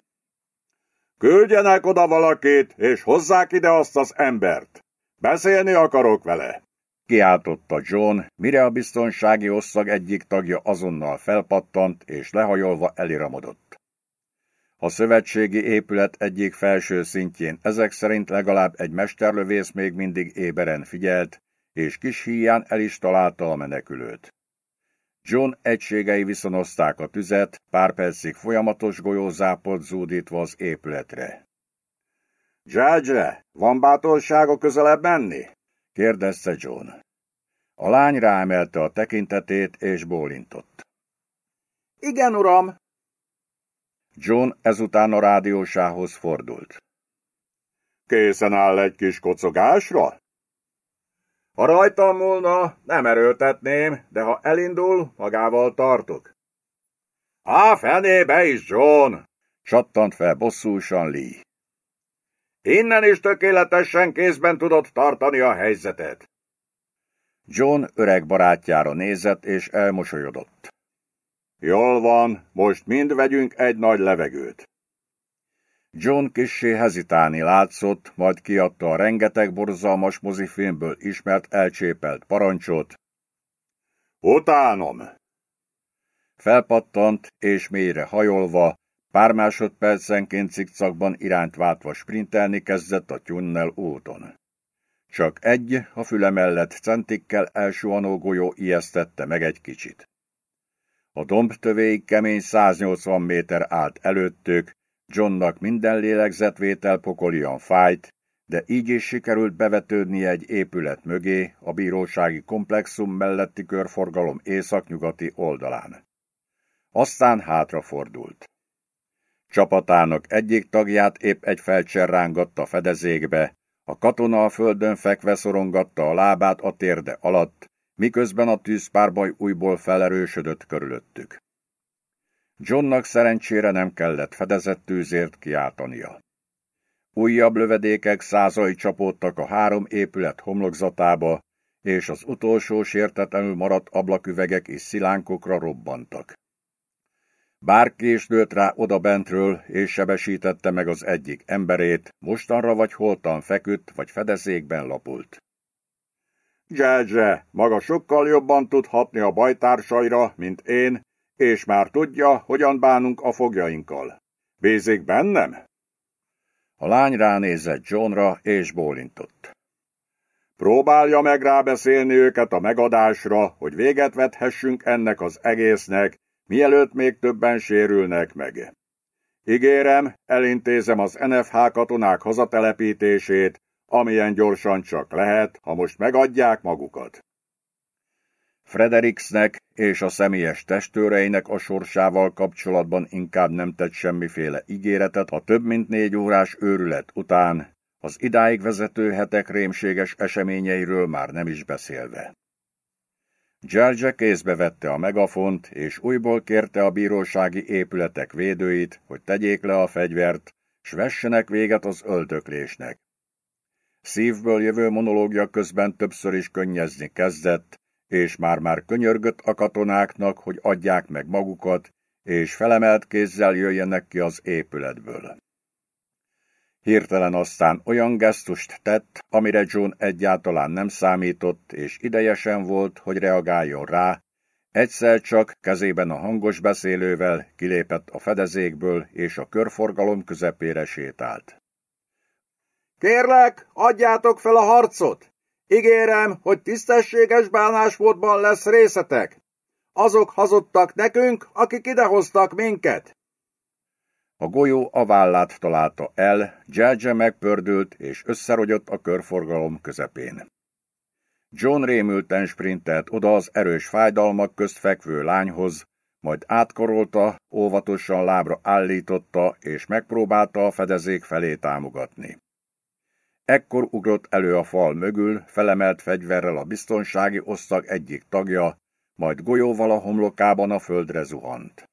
Küldjenek oda valakit, és hozzák ide azt az embert! Beszélni akarok vele! Kiáltotta John, mire a biztonsági osztag egyik tagja azonnal felpattant, és lehajolva eliramodott. A szövetségi épület egyik felső szintjén ezek szerint legalább egy mesterlövész még mindig éberen figyelt, és kis híján el is találta a menekülőt. John egységei viszonozták a tüzet, pár percig folyamatos golyózápot zúdítva az épületre. Judge, van bátorsága közelebb menni? kérdezte John. A lány ráemelte a tekintetét és bólintott. Igen, uram, John ezután a rádiósához fordult. Készen áll egy kis kocogásra? Ha rajtam volna, nem erőltetném, de ha elindul, magával tartok. Á, fenébe is, John! Csattant fel bosszúsan Lee. Innen is tökéletesen kézben tudod tartani a helyzetet. John öreg barátjára nézett és elmosolyodott. Jól van, most mind vegyünk egy nagy levegőt. John kissé hezitálni látszott, majd kiadta a rengeteg borzalmas mozifilmből ismert elcsépelt parancsot. Utánom! Felpattant, és mélyre hajolva, pár másodpercenként cikcakban irányt váltva sprintelni kezdett a tunnel úton. Csak egy, a füle mellett centikkel elsuhanó golyó ijesztette meg egy kicsit. A domb tövéig kemény 180 méter állt előttük, Johnnak minden lélegzetvétel pokolian fájt, de így is sikerült bevetődni egy épület mögé a bírósági komplexum melletti körforgalom északnyugati oldalán. Aztán hátrafordult. Csapatának egyik tagját épp egy felcser rángatta fedezékbe, a katona a földön fekve szorongatta a lábát a térde alatt, miközben a tűzpárbaj újból felerősödött körülöttük. Johnnak szerencsére nem kellett fedezett tűzért kiáltania. Újabb lövedékek százai csapódtak a három épület homlokzatába, és az utolsó sértetlenül maradt ablaküvegek és szilánkokra robbantak. Bárki is lőtt rá odabentről, és sebesítette meg az egyik emberét, mostanra vagy holtan feküdt, vagy fedezékben lapult. Gyergye, maga sokkal jobban tud hatni a bajtársaira, mint én, és már tudja, hogyan bánunk a fogjainkkal. Bízik bennem? A lány ránézett Johnra, és bólintott. Próbálja meg rábeszélni őket a megadásra, hogy véget vethessünk ennek az egésznek, mielőtt még többen sérülnek meg. Ígérem, elintézem az NFH katonák hazatelepítését, amilyen gyorsan csak lehet, ha most megadják magukat. Frederiksnek és a személyes testőreinek a sorsával kapcsolatban inkább nem tett semmiféle ígéretet a több mint négy órás őrület után, az idáig vezető hetek rémséges eseményeiről már nem is beszélve. George kézbe vette a megafont, és újból kérte a bírósági épületek védőit, hogy tegyék le a fegyvert, s vessenek véget az öldöklésnek. Szívből jövő monológia közben többször is könnyezni kezdett, és már-már könyörgött a katonáknak, hogy adják meg magukat, és felemelt kézzel jöjjenek ki az épületből. Hirtelen aztán olyan gesztust tett, amire John egyáltalán nem számított, és idejesen volt, hogy reagáljon rá, egyszer csak kezében a hangos beszélővel kilépett a fedezékből, és a körforgalom közepére sétált. Kérlek, adjátok fel a harcot! Ígérem, hogy tisztességes bánásmódban lesz részetek. Azok hazudtak nekünk, akik idehoztak minket. A golyó a vállát találta el, Judge megpördült és összerogyott a körforgalom közepén. John rémülten sprintelt oda az erős fájdalmak közt fekvő lányhoz, majd átkorolta, óvatosan lábra állította, és megpróbálta a fedezék felé támogatni. Ekkor ugrott elő a fal mögül, felemelt fegyverrel a biztonsági osztag egyik tagja, majd golyóval a homlokában a földre zuhant.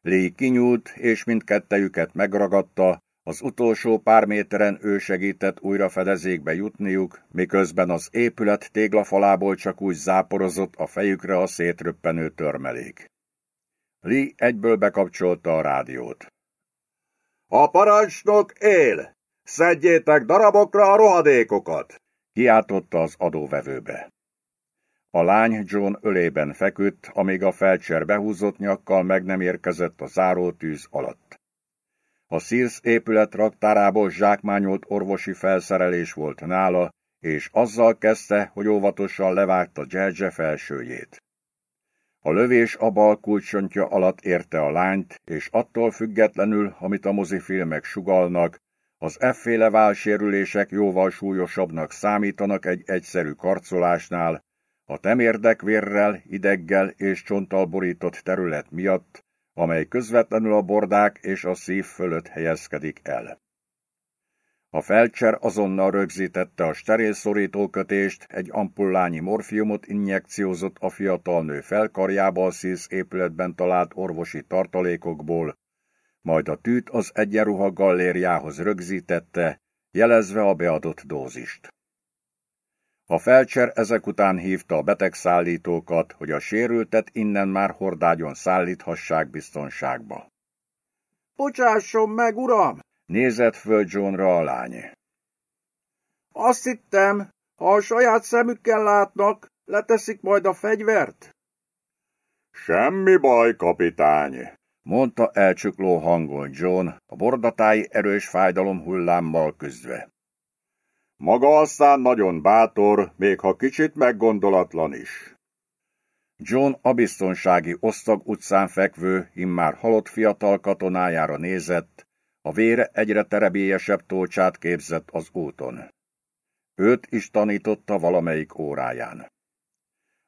Lee kinyúlt, és mindkettejüket megragadta, az utolsó pár méteren ő segített újra fedezékbe jutniuk, miközben az épület téglafalából csak úgy záporozott a fejükre a szétröppenő törmelék. Lee egyből bekapcsolta a rádiót. A parancsnok él! Szedjétek darabokra a rohadékokat! Kiáltotta az adóvevőbe. A lány John ölében feküdt, amíg a felcser behúzott nyakkal meg nem érkezett a zárótűz alatt. A Sears épület raktárából zsákmányolt orvosi felszerelés volt nála, és azzal kezdte, hogy óvatosan levágta George felsőjét. A lövés a bal kulcsontja alatt érte a lányt, és attól függetlenül, amit a mozifilmek sugalnak, az efféle válsérülések jóval súlyosabbnak számítanak egy egyszerű karcolásnál, a temérdek vérrel, ideggel és csonttal borított terület miatt, amely közvetlenül a bordák és a szív fölött helyezkedik el. A felcser azonnal rögzítette a steril szorítókötést, egy ampullányi morfiumot injekciózott a fiatal nő felkarjába a szísz épületben talált orvosi tartalékokból, majd a tűt az egyenruha gallériához rögzítette, jelezve a beadott dózist. A felcser ezek után hívta a betegszállítókat, hogy a sérültet innen már hordágyon szállíthassák biztonságba. Bocsásson meg, uram! Nézett föl Johnra a lány. Azt hittem, ha a saját szemükkel látnak, leteszik majd a fegyvert. Semmi baj, kapitány, mondta elcsukló hangon John, a bordatái erős fájdalom hullámmal küzdve. Maga aztán nagyon bátor, még ha kicsit meggondolatlan is. John a biztonsági osztag utcán fekvő, immár halott fiatal katonájára nézett, a vére egyre terebélyesebb tócsát képzett az úton. Őt is tanította valamelyik óráján.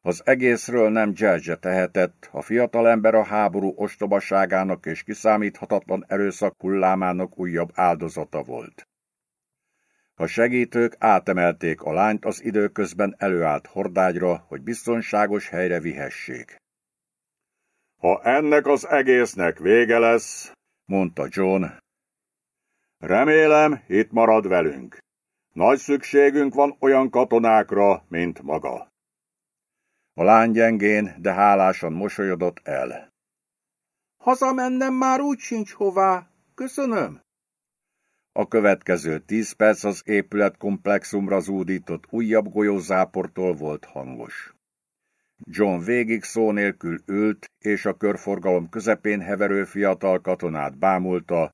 Az egészről nem George tehetett, a fiatal ember a háború ostobaságának és kiszámíthatatlan erőszak hullámának újabb áldozata volt. A segítők átemelték a lányt az időközben előállt hordágyra, hogy biztonságos helyre vihessék. Ha ennek az egésznek vége lesz, mondta John, remélem itt marad velünk. Nagy szükségünk van olyan katonákra, mint maga. A lány gyengén, de hálásan mosolyodott el. Hazamennem már úgy sincs hová. Köszönöm. A következő tíz perc az épület komplexumra zúdított újabb golyózáportól volt hangos. John végig szó nélkül ült, és a körforgalom közepén heverő fiatal katonát bámulta,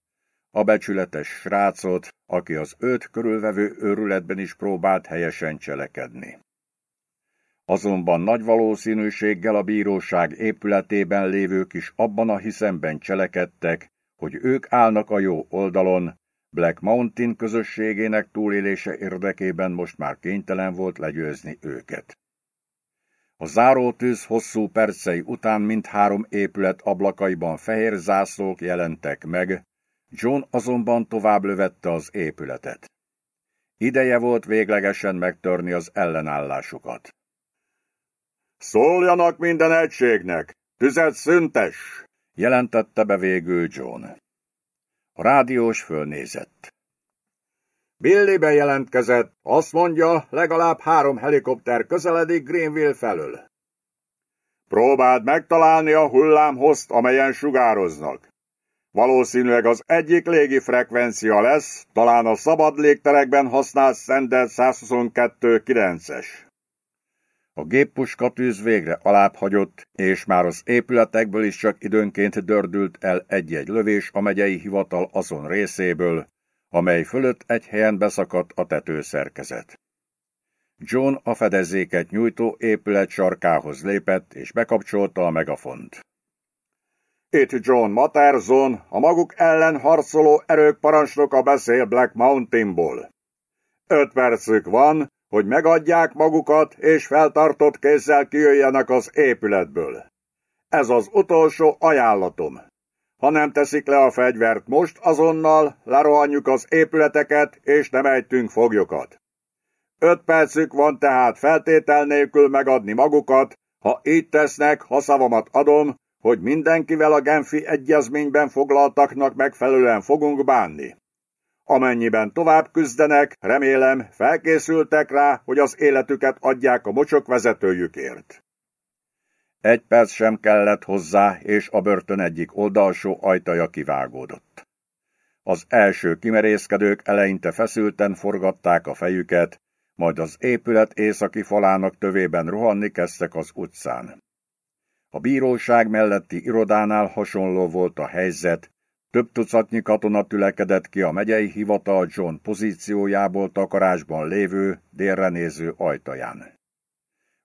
a becsületes srácot, aki az őt körülvevő őrületben is próbált helyesen cselekedni. Azonban nagy valószínűséggel a bíróság épületében lévők is abban a hiszemben cselekedtek, hogy ők állnak a jó oldalon, Black Mountain közösségének túlélése érdekében most már kénytelen volt legyőzni őket. A zárótűz hosszú percei után mindhárom épület ablakaiban fehér zászlók jelentek meg, John azonban tovább lövette az épületet. Ideje volt véglegesen megtörni az ellenállásukat. Szóljanak minden egységnek! Tüzet szüntes! jelentette be végül John. A rádiós fölnézett. Billy bejelentkezett, azt mondja, legalább három helikopter közeledik Greenville felől. Próbáld megtalálni a hullámhozt, amelyen sugároznak. Valószínűleg az egyik légi frekvencia lesz, talán a szabad légterekben használt Sender 122.9-es. A géppuska tűz végre alább hagyott, és már az épületekből is csak időnként dördült el egy-egy lövés a megyei hivatal azon részéből, amely fölött egy helyen beszakadt a tetőszerkezet. John a fedezéket nyújtó épület sarkához lépett, és bekapcsolta a megafont. Itt John Materson, a maguk ellen harcoló erők parancsnoka beszél Black Mountainból. Öt percük van, hogy megadják magukat, és feltartott kézzel kijöjjenek az épületből. Ez az utolsó ajánlatom. Ha nem teszik le a fegyvert most azonnal, lerohanjuk az épületeket, és nem ejtünk foglyokat. Öt percük van tehát feltétel nélkül megadni magukat, ha így tesznek, ha szavamat adom, hogy mindenkivel a Genfi egyezményben foglaltaknak megfelelően fogunk bánni. Amennyiben tovább küzdenek, remélem, felkészültek rá, hogy az életüket adják a mocsok vezetőjükért. Egy perc sem kellett hozzá, és a börtön egyik oldalsó ajtaja kivágódott. Az első kimerészkedők eleinte feszülten forgatták a fejüket, majd az épület északi falának tövében rohanni kezdtek az utcán. A bíróság melletti irodánál hasonló volt a helyzet, több tucatnyi katona tülekedett ki a megyei hivatal John pozíciójából takarásban lévő, délre néző ajtaján.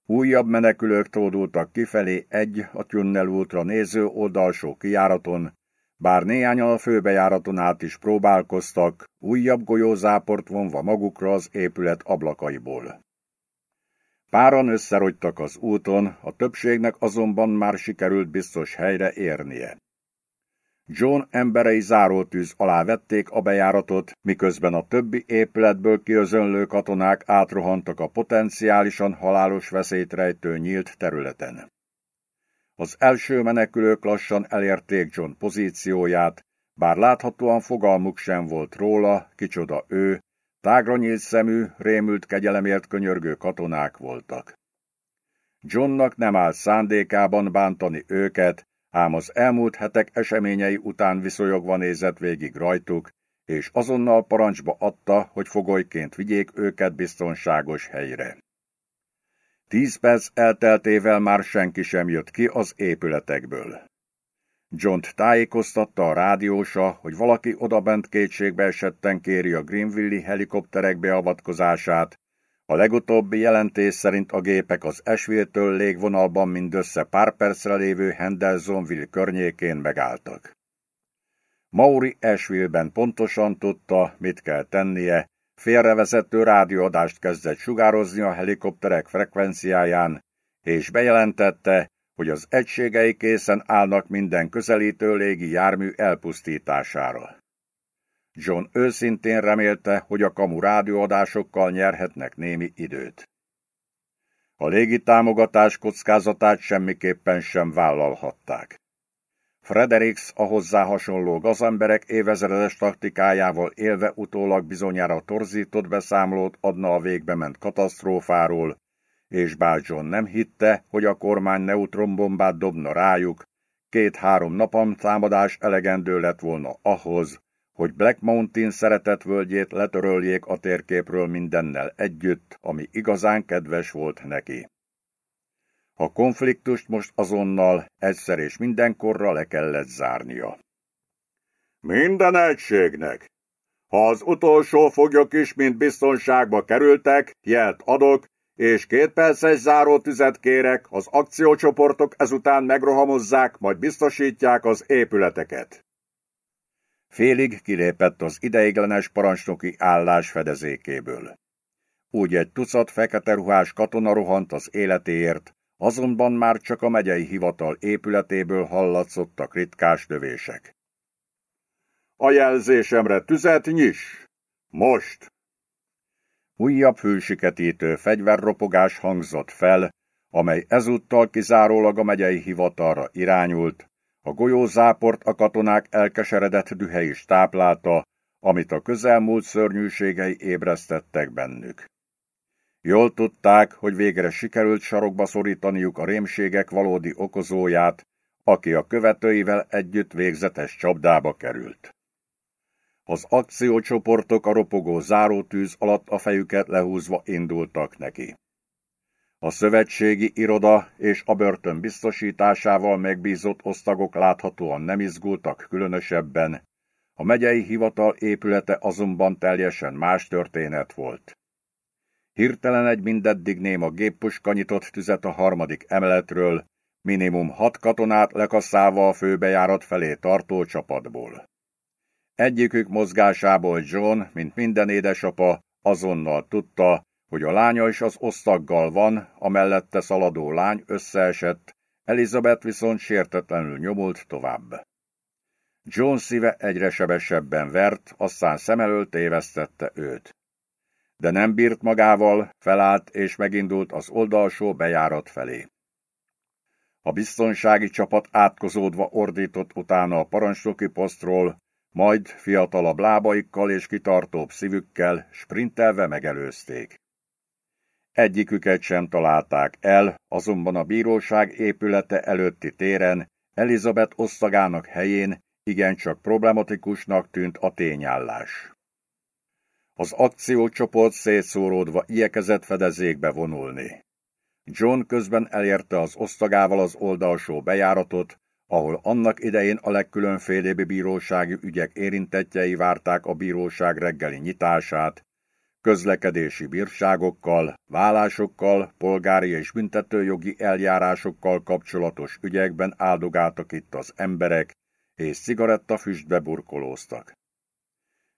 Újabb menekülők tódultak kifelé egy a Tunnel útra néző oldalsó kijáraton, bár néhányan a főbejáraton át is próbálkoztak, újabb golyózáport vonva magukra az épület ablakaiból. Páran összerogytak az úton, a többségnek azonban már sikerült biztos helyre érnie. John emberei zárótűz alá vették a bejáratot, miközben a többi épületből kiözönlő katonák átrohantak a potenciálisan halálos veszélyt rejtő nyílt területen. Az első menekülők lassan elérték John pozícióját, bár láthatóan fogalmuk sem volt róla, kicsoda ő, tágra nyílt szemű, rémült kegyelemért könyörgő katonák voltak. Johnnak nem állt szándékában bántani őket, ám az elmúlt hetek eseményei után viszonyogva nézett végig rajtuk, és azonnal parancsba adta, hogy fogolyként vigyék őket biztonságos helyre. Tíz perc elteltével már senki sem jött ki az épületekből. John tájékoztatta a rádiósa, hogy valaki odabent kétségbe esetten kéri a Greenville helikopterek beavatkozását. A legutóbbi jelentés szerint a gépek az Esville-től légvonalban mindössze pár percre lévő Hendersonville környékén megálltak. Mauri Esville-ben pontosan tudta, mit kell tennie, félrevezető rádióadást kezdett sugározni a helikopterek frekvenciáján, és bejelentette, hogy az egységei készen állnak minden közelítő légi jármű elpusztítására. John őszintén remélte, hogy a kamu rádióadásokkal nyerhetnek némi időt. A légi támogatás kockázatát semmiképpen sem vállalhatták. Fredericks a hozzá hasonló gazemberek évezredes taktikájával élve utólag bizonyára torzított beszámolót adna a végbe ment katasztrófáról, és bár John nem hitte, hogy a kormány neutronbombát dobna rájuk, két-három napam támadás elegendő lett volna ahhoz, hogy Black Mountain szeretett völgyét letöröljék a térképről mindennel együtt, ami igazán kedves volt neki. A konfliktust most azonnal, egyszer és mindenkorra le kellett zárnia. Minden egységnek! Ha az utolsó foglyok is mind biztonságba kerültek, jelt adok, és két perces záró tüzet kérek, az akciócsoportok ezután megrohamozzák, majd biztosítják az épületeket. Félig kilépett az ideiglenes parancsnoki állás fedezékéből. Úgy egy tucat fekete ruhás katona rohant az életéért, azonban már csak a megyei hivatal épületéből hallatszottak ritkás növések. A jelzésemre tüzet nyis! Most! Újabb fülsiketítő fegyverropogás hangzott fel, amely ezúttal kizárólag a megyei hivatalra irányult, a golyózáport a katonák elkeseredett dühe is táplálta, amit a közelmúlt szörnyűségei ébresztettek bennük. Jól tudták, hogy végre sikerült sarokba szorítaniuk a rémségek valódi okozóját, aki a követőivel együtt végzetes csapdába került. Az akciócsoportok a ropogó zárótűz alatt a fejüket lehúzva indultak neki. A szövetségi iroda és a börtön biztosításával megbízott osztagok láthatóan nem izgultak különösebben, a megyei hivatal épülete azonban teljesen más történet volt. Hirtelen egy mindeddig néma géppuska nyitott tüzet a harmadik emeletről, minimum hat katonát lekasszálva a főbejárat felé tartó csapatból. Egyikük mozgásából John, mint minden édesapa, azonnal tudta, hogy a lánya is az osztaggal van, a mellette szaladó lány összeesett, Elizabeth viszont sértetlenül nyomult tovább. John szíve egyre sebesebben vert, aztán szem elől tévesztette őt. De nem bírt magával, felállt és megindult az oldalsó bejárat felé. A biztonsági csapat átkozódva ordított utána a parancsnoki posztról, majd fiatalabb lábaikkal és kitartóbb szívükkel sprintelve megelőzték. Egyiküket sem találták el, azonban a bíróság épülete előtti téren, Elizabeth osztagának helyén igencsak problematikusnak tűnt a tényállás. Az akciócsoport szétszóródva igyekezett fedezékbe vonulni. John közben elérte az osztagával az oldalsó bejáratot, ahol annak idején a legkülönfélébb bírósági ügyek érintettjei várták a bíróság reggeli nyitását, közlekedési bírságokkal, vállásokkal, polgári és büntetőjogi eljárásokkal kapcsolatos ügyekben áldogáltak itt az emberek, és cigarettafüstbe burkolóztak.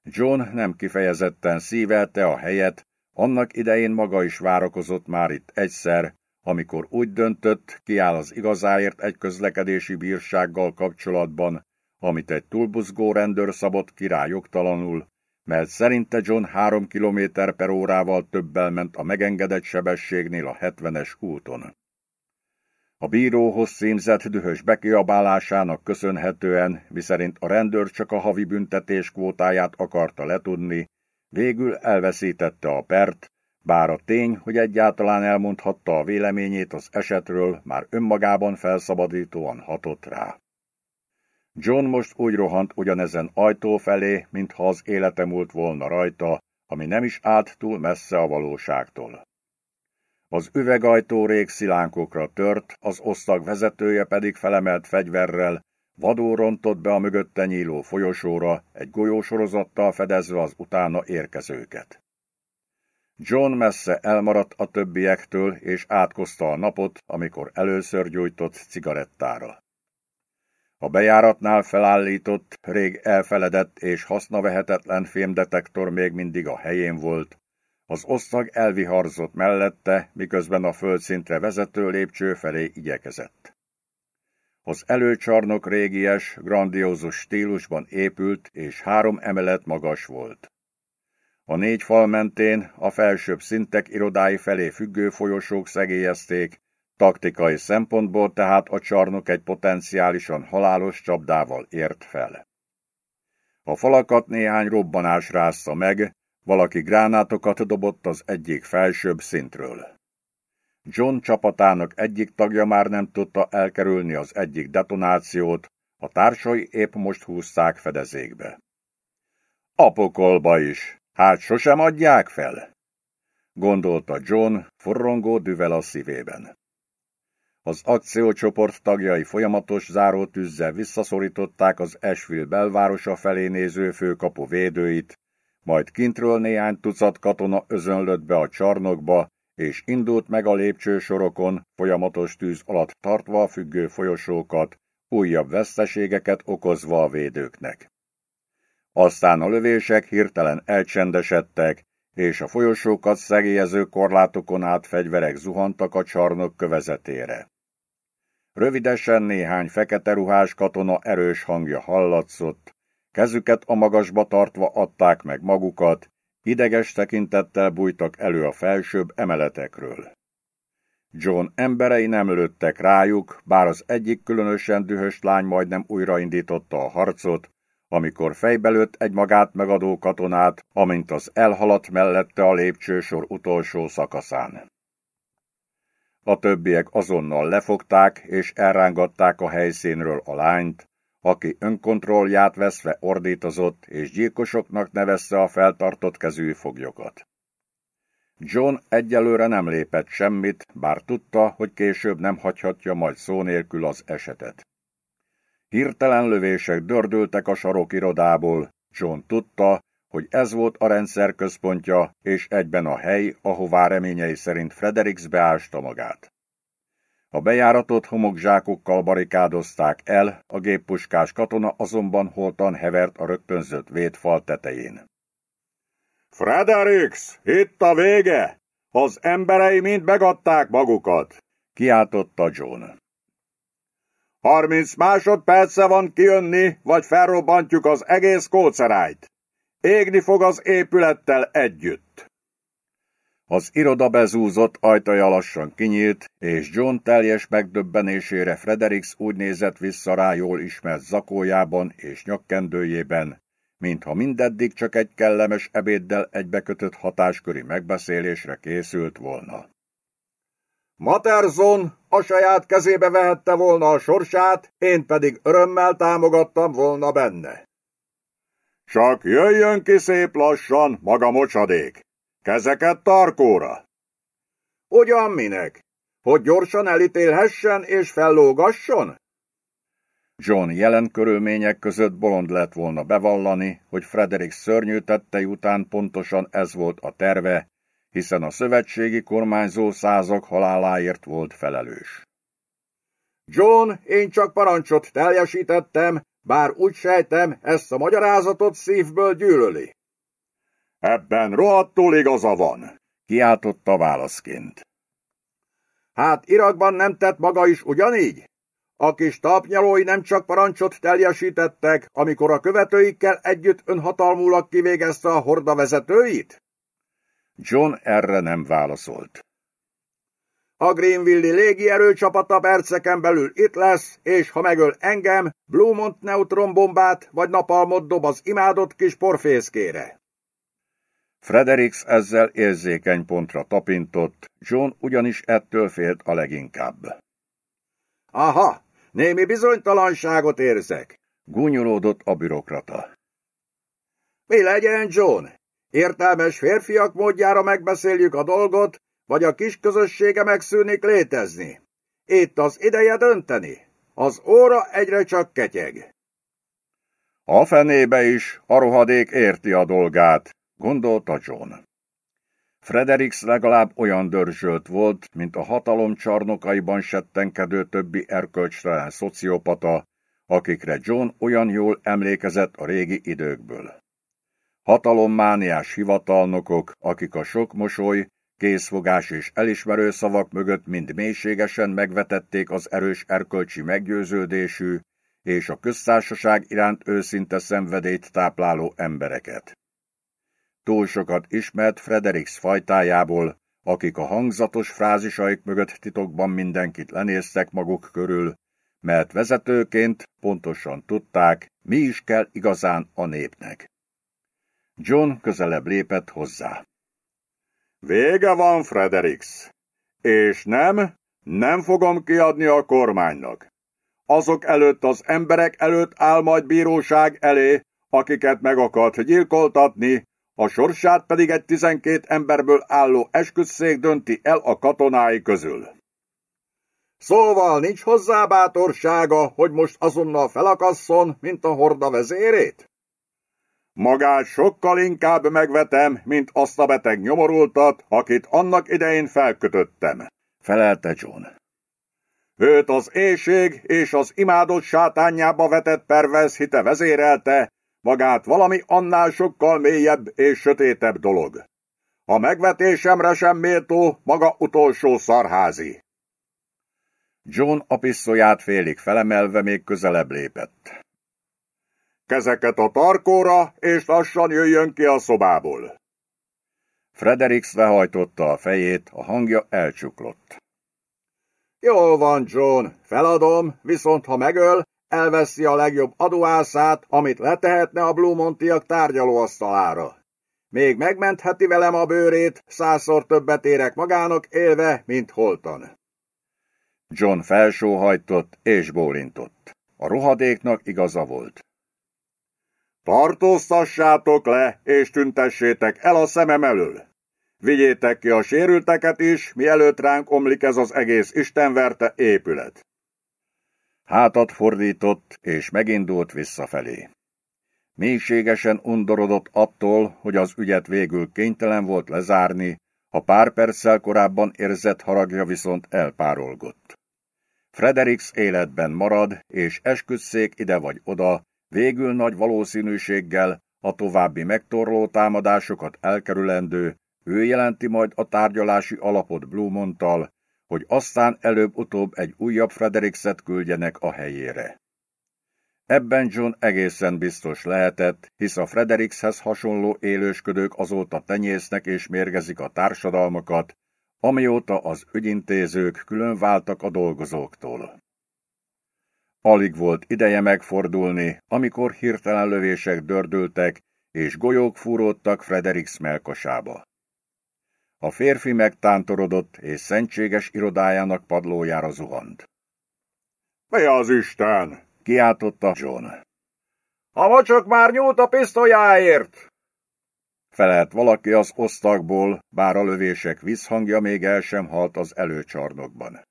John nem kifejezetten szívelte a helyet, annak idején maga is várakozott már itt egyszer, amikor úgy döntött, kiáll az igazáért egy közlekedési bírsággal kapcsolatban, amit egy túlbuzgó rendőr szabott király jogtalanul, mert szerinte John három kilométer per órával többel ment a megengedett sebességnél a 70-es úton. A bíróhoz címzett dühös bekiabálásának köszönhetően, miszerint a rendőr csak a havi büntetés kvótáját akarta letudni, végül elveszítette a pert, bár a tény, hogy egyáltalán elmondhatta a véleményét az esetről, már önmagában felszabadítóan hatott rá. John most úgy rohant ugyanezen ajtó felé, mintha az élete múlt volna rajta, ami nem is állt túl messze a valóságtól. Az üvegajtó rég szilánkokra tört, az osztag vezetője pedig felemelt fegyverrel, vadul rontott be a mögötte nyíló folyosóra, egy golyósorozattal fedezve az utána érkezőket. John messze elmaradt a többiektől, és átkozta a napot, amikor először gyújtott cigarettára. A bejáratnál felállított, rég elfeledett és hasznavehetetlen fémdetektor még mindig a helyén volt. Az osztag elviharzott mellette, miközben a földszintre vezető lépcső felé igyekezett. Az előcsarnok régies, grandiózus stílusban épült, és három emelet magas volt. A négy fal mentén a felsőbb szintek irodái felé függő folyosók szegélyezték, Taktikai szempontból tehát a csarnok egy potenciálisan halálos csapdával ért fel. A falakat néhány robbanás rázta meg, valaki gránátokat dobott az egyik felsőbb szintről. John csapatának egyik tagja már nem tudta elkerülni az egyik detonációt, a társai épp most húzták fedezékbe. Apokolba is, hát sosem adják fel? gondolta John, forrongó düvel a szívében. Az akciócsoport tagjai folyamatos zárótűzzel visszaszorították az Esville belvárosa felé néző főkapu védőit, majd kintről néhány tucat katona özönlött be a csarnokba, és indult meg a lépcsősorokon, folyamatos tűz alatt tartva a függő folyosókat, újabb veszteségeket okozva a védőknek. Aztán a lövések hirtelen elcsendesedtek, és a folyosókat szegélyező korlátokon át fegyverek zuhantak a csarnok kövezetére. Rövidesen néhány fekete ruhás katona erős hangja hallatszott, kezüket a magasba tartva adták meg magukat, ideges tekintettel bújtak elő a felsőbb emeletekről. John emberei nem lőttek rájuk, bár az egyik különösen dühös lány majdnem újraindította a harcot, amikor fejbelőtt egy magát megadó katonát, amint az elhaladt mellette a lépcsősor utolsó szakaszán. A többiek azonnal lefogták és elrángatták a helyszínről a lányt, aki önkontrollját veszve ordítozott és gyilkosoknak nevezte a feltartott kezű foglyokat. John egyelőre nem lépett semmit, bár tudta, hogy később nem hagyhatja majd szó nélkül az esetet. Hirtelen lövések dördültek a sarokirodából, John tudta, hogy ez volt a rendszer központja, és egyben a hely, ahová reményei szerint Fredericks beásta magát. A bejáratot homokzsákokkal barikádozták el, a géppuskás katona azonban holtan hevert a rögtönzött védfal tetején. Fredericks, itt a vége! Az emberei mind megadták magukat! kiáltotta John. Harminc másodperce van kijönni, vagy felrobbantjuk az egész kócerájt. Égni fog az épülettel együtt. Az iroda bezúzott ajtaja lassan kinyílt, és John teljes megdöbbenésére Fredericks úgy nézett vissza rá jól ismert zakójában és nyakkendőjében, mintha mindeddig csak egy kellemes ebéddel egybekötött hatásköri megbeszélésre készült volna. Materzon a saját kezébe vehette volna a sorsát, én pedig örömmel támogattam volna benne. Csak jöjjön ki szép lassan, maga mocsadék! Kezeket tarkóra! Ugyan minek? Hogy gyorsan elítélhessen és fellógasson? John jelen körülmények között bolond lett volna bevallani, hogy Frederick szörnyű tettei után pontosan ez volt a terve, hiszen a szövetségi kormányzó százak haláláért volt felelős. John, én csak parancsot teljesítettem, bár úgy sejtem, ezt a magyarázatot szívből gyűlöli. Ebben rohadtul igaza van, kiáltotta válaszként. Hát Irakban nem tett maga is ugyanígy? A kis tapnyalói nem csak parancsot teljesítettek, amikor a követőikkel együtt önhatalmúlag kivégezte a horda vezetőit? John erre nem válaszolt. A Greenville-i légierőcsapata perceken belül itt lesz, és ha megöl engem, Blumont neutronbombát vagy napalmot dob az imádott kis porfészkére. Fredericks ezzel érzékeny pontra tapintott, John ugyanis ettől félt a leginkább. Aha, némi bizonytalanságot érzek. Gúnyolódott a bürokrata. Mi legyen, John? Értelmes férfiak módjára megbeszéljük a dolgot, vagy a kis közössége megszűnik létezni? Itt az ideje dönteni. Az óra egyre csak ketyeg. A fenébe is, a rohadék érti a dolgát, gondolta John. Fredericks legalább olyan dörzsölt volt, mint a hatalom csarnokaiban settenkedő többi erkölcstelen szociopata, akikre John olyan jól emlékezett a régi időkből. Hatalommániás hivatalnokok, akik a sok mosoly, készfogás és elismerő szavak mögött mind mélységesen megvetették az erős erkölcsi meggyőződésű és a köztársaság iránt őszinte szenvedélyt tápláló embereket. Túl sokat ismert Fredericks fajtájából, akik a hangzatos frázisaik mögött titokban mindenkit lenéztek maguk körül, mert vezetőként pontosan tudták, mi is kell igazán a népnek. John közelebb lépett hozzá. Vége van, Fredericks. És nem, nem fogom kiadni a kormánynak. Azok előtt az emberek előtt áll majd bíróság elé, akiket meg akart gyilkoltatni, a sorsát pedig egy tizenkét emberből álló esküszszék dönti el a katonái közül. Szóval nincs hozzá bátorsága, hogy most azonnal felakasszon, mint a horda vezérét? Magát sokkal inkább megvetem, mint azt a beteg nyomorultat, akit annak idején felkötöttem, felelte John. Őt az éjség és az imádott sátányába vetett pervez hite vezérelte, magát valami annál sokkal mélyebb és sötétebb dolog. A megvetésemre sem méltó maga utolsó szarházi. John a félig felemelve még közelebb lépett. Kezeket a tarkóra, és lassan jöjjön ki a szobából. Fredericks lehajtotta a fejét, a hangja elcsuklott. Jól van, John, feladom, viszont ha megöl, elveszi a legjobb adóászát, amit letehetne a Blumontiak tárgyalóasztalára. Még megmentheti velem a bőrét, százszor többet érek magának élve, mint holtan. John felsóhajtott és bólintott. A rohadéknak igaza volt. Tartóztassátok le, és tüntessétek el a szemem elől. Vigyétek ki a sérülteket is, mielőtt ránk omlik ez az egész istenverte épület. Hátat fordított, és megindult visszafelé. Mélységesen undorodott attól, hogy az ügyet végül kénytelen volt lezárni, a pár perccel korábban érzett haragja viszont elpárolgott. Fredericks életben marad, és esküsszék ide vagy oda, végül nagy valószínűséggel a további megtorló támadásokat elkerülendő, ő jelenti majd a tárgyalási alapot Blumonttal, hogy aztán előbb-utóbb egy újabb Frederickset küldjenek a helyére. Ebben John egészen biztos lehetett, hisz a Frederickshez hasonló élősködők azóta tenyésznek és mérgezik a társadalmakat, amióta az ügyintézők külön váltak a dolgozóktól. Alig volt ideje megfordulni, amikor hirtelen lövések dördültek, és golyók fúródtak Fredericks melkosába. A férfi megtántorodott, és szentséges irodájának padlójára zuhant. Mi az Isten? kiáltotta John. A mocsok már nyújt a pisztolyáért! Felelt valaki az osztagból, bár a lövések visszhangja még el sem halt az előcsarnokban.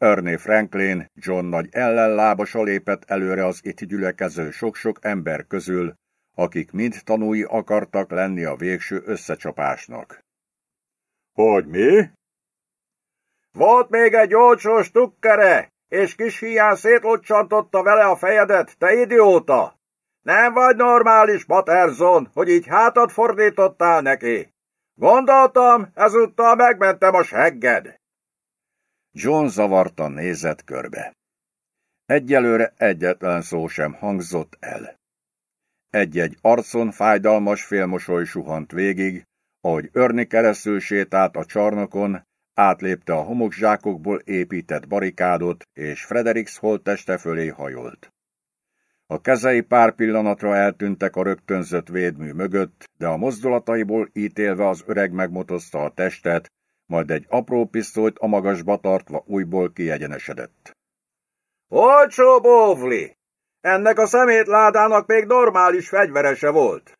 Ernie Franklin, John nagy ellenlábasa lépett előre az itt gyülekező sok-sok ember közül, akik mind tanúi akartak lenni a végső összecsapásnak. Hogy mi? Volt még egy olcsó stukkere, és kis hián szétlocsantotta vele a fejedet, te idióta! Nem vagy normális, Paterson, hogy így hátat fordítottál neki. Gondoltam, ezúttal megmentem a segged. John zavartan nézett körbe. Egyelőre egyetlen szó sem hangzott el. Egy-egy arcon fájdalmas félmosoly suhant végig, ahogy Örni keresztül sétált a csarnokon, átlépte a homokzsákokból épített barikádot, és Fredericks holtteste fölé hajolt. A kezei pár pillanatra eltűntek a rögtönzött védmű mögött, de a mozdulataiból ítélve az öreg megmotozta a testet, majd egy apró pisztolyt a magasba tartva újból kiegyenesedett. Olcsó bóvli! Ennek a szemétládának még normális fegyverese volt.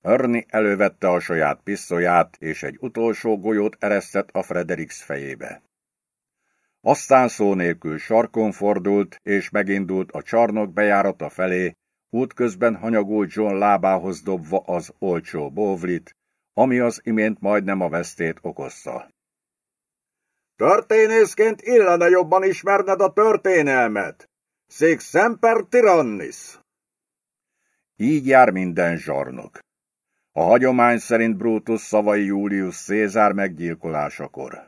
Ernie elővette a saját pisztolyát, és egy utolsó golyót eresztett a Fredericks fejébe. Aztán szó nélkül sarkon fordult, és megindult a csarnok bejárata felé, útközben hanyagult John lábához dobva az olcsó bóvlit, ami az imént majdnem a vesztét okozta. Történészként illene jobban ismerned a történelmet. Szék semper tyrannis. Így jár minden zsarnok. A hagyomány szerint Brutus szavai Julius Cézár meggyilkolásakor.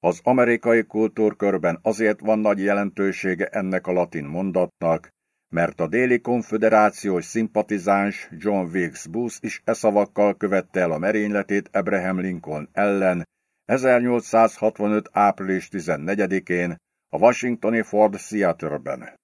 Az amerikai kultúrkörben azért van nagy jelentősége ennek a latin mondatnak, mert a déli konföderációs szimpatizáns John Wilkes Booth is e szavakkal követte el a merényletét Abraham Lincoln ellen 1865. április 14-én a Washingtoni Ford Theaterben.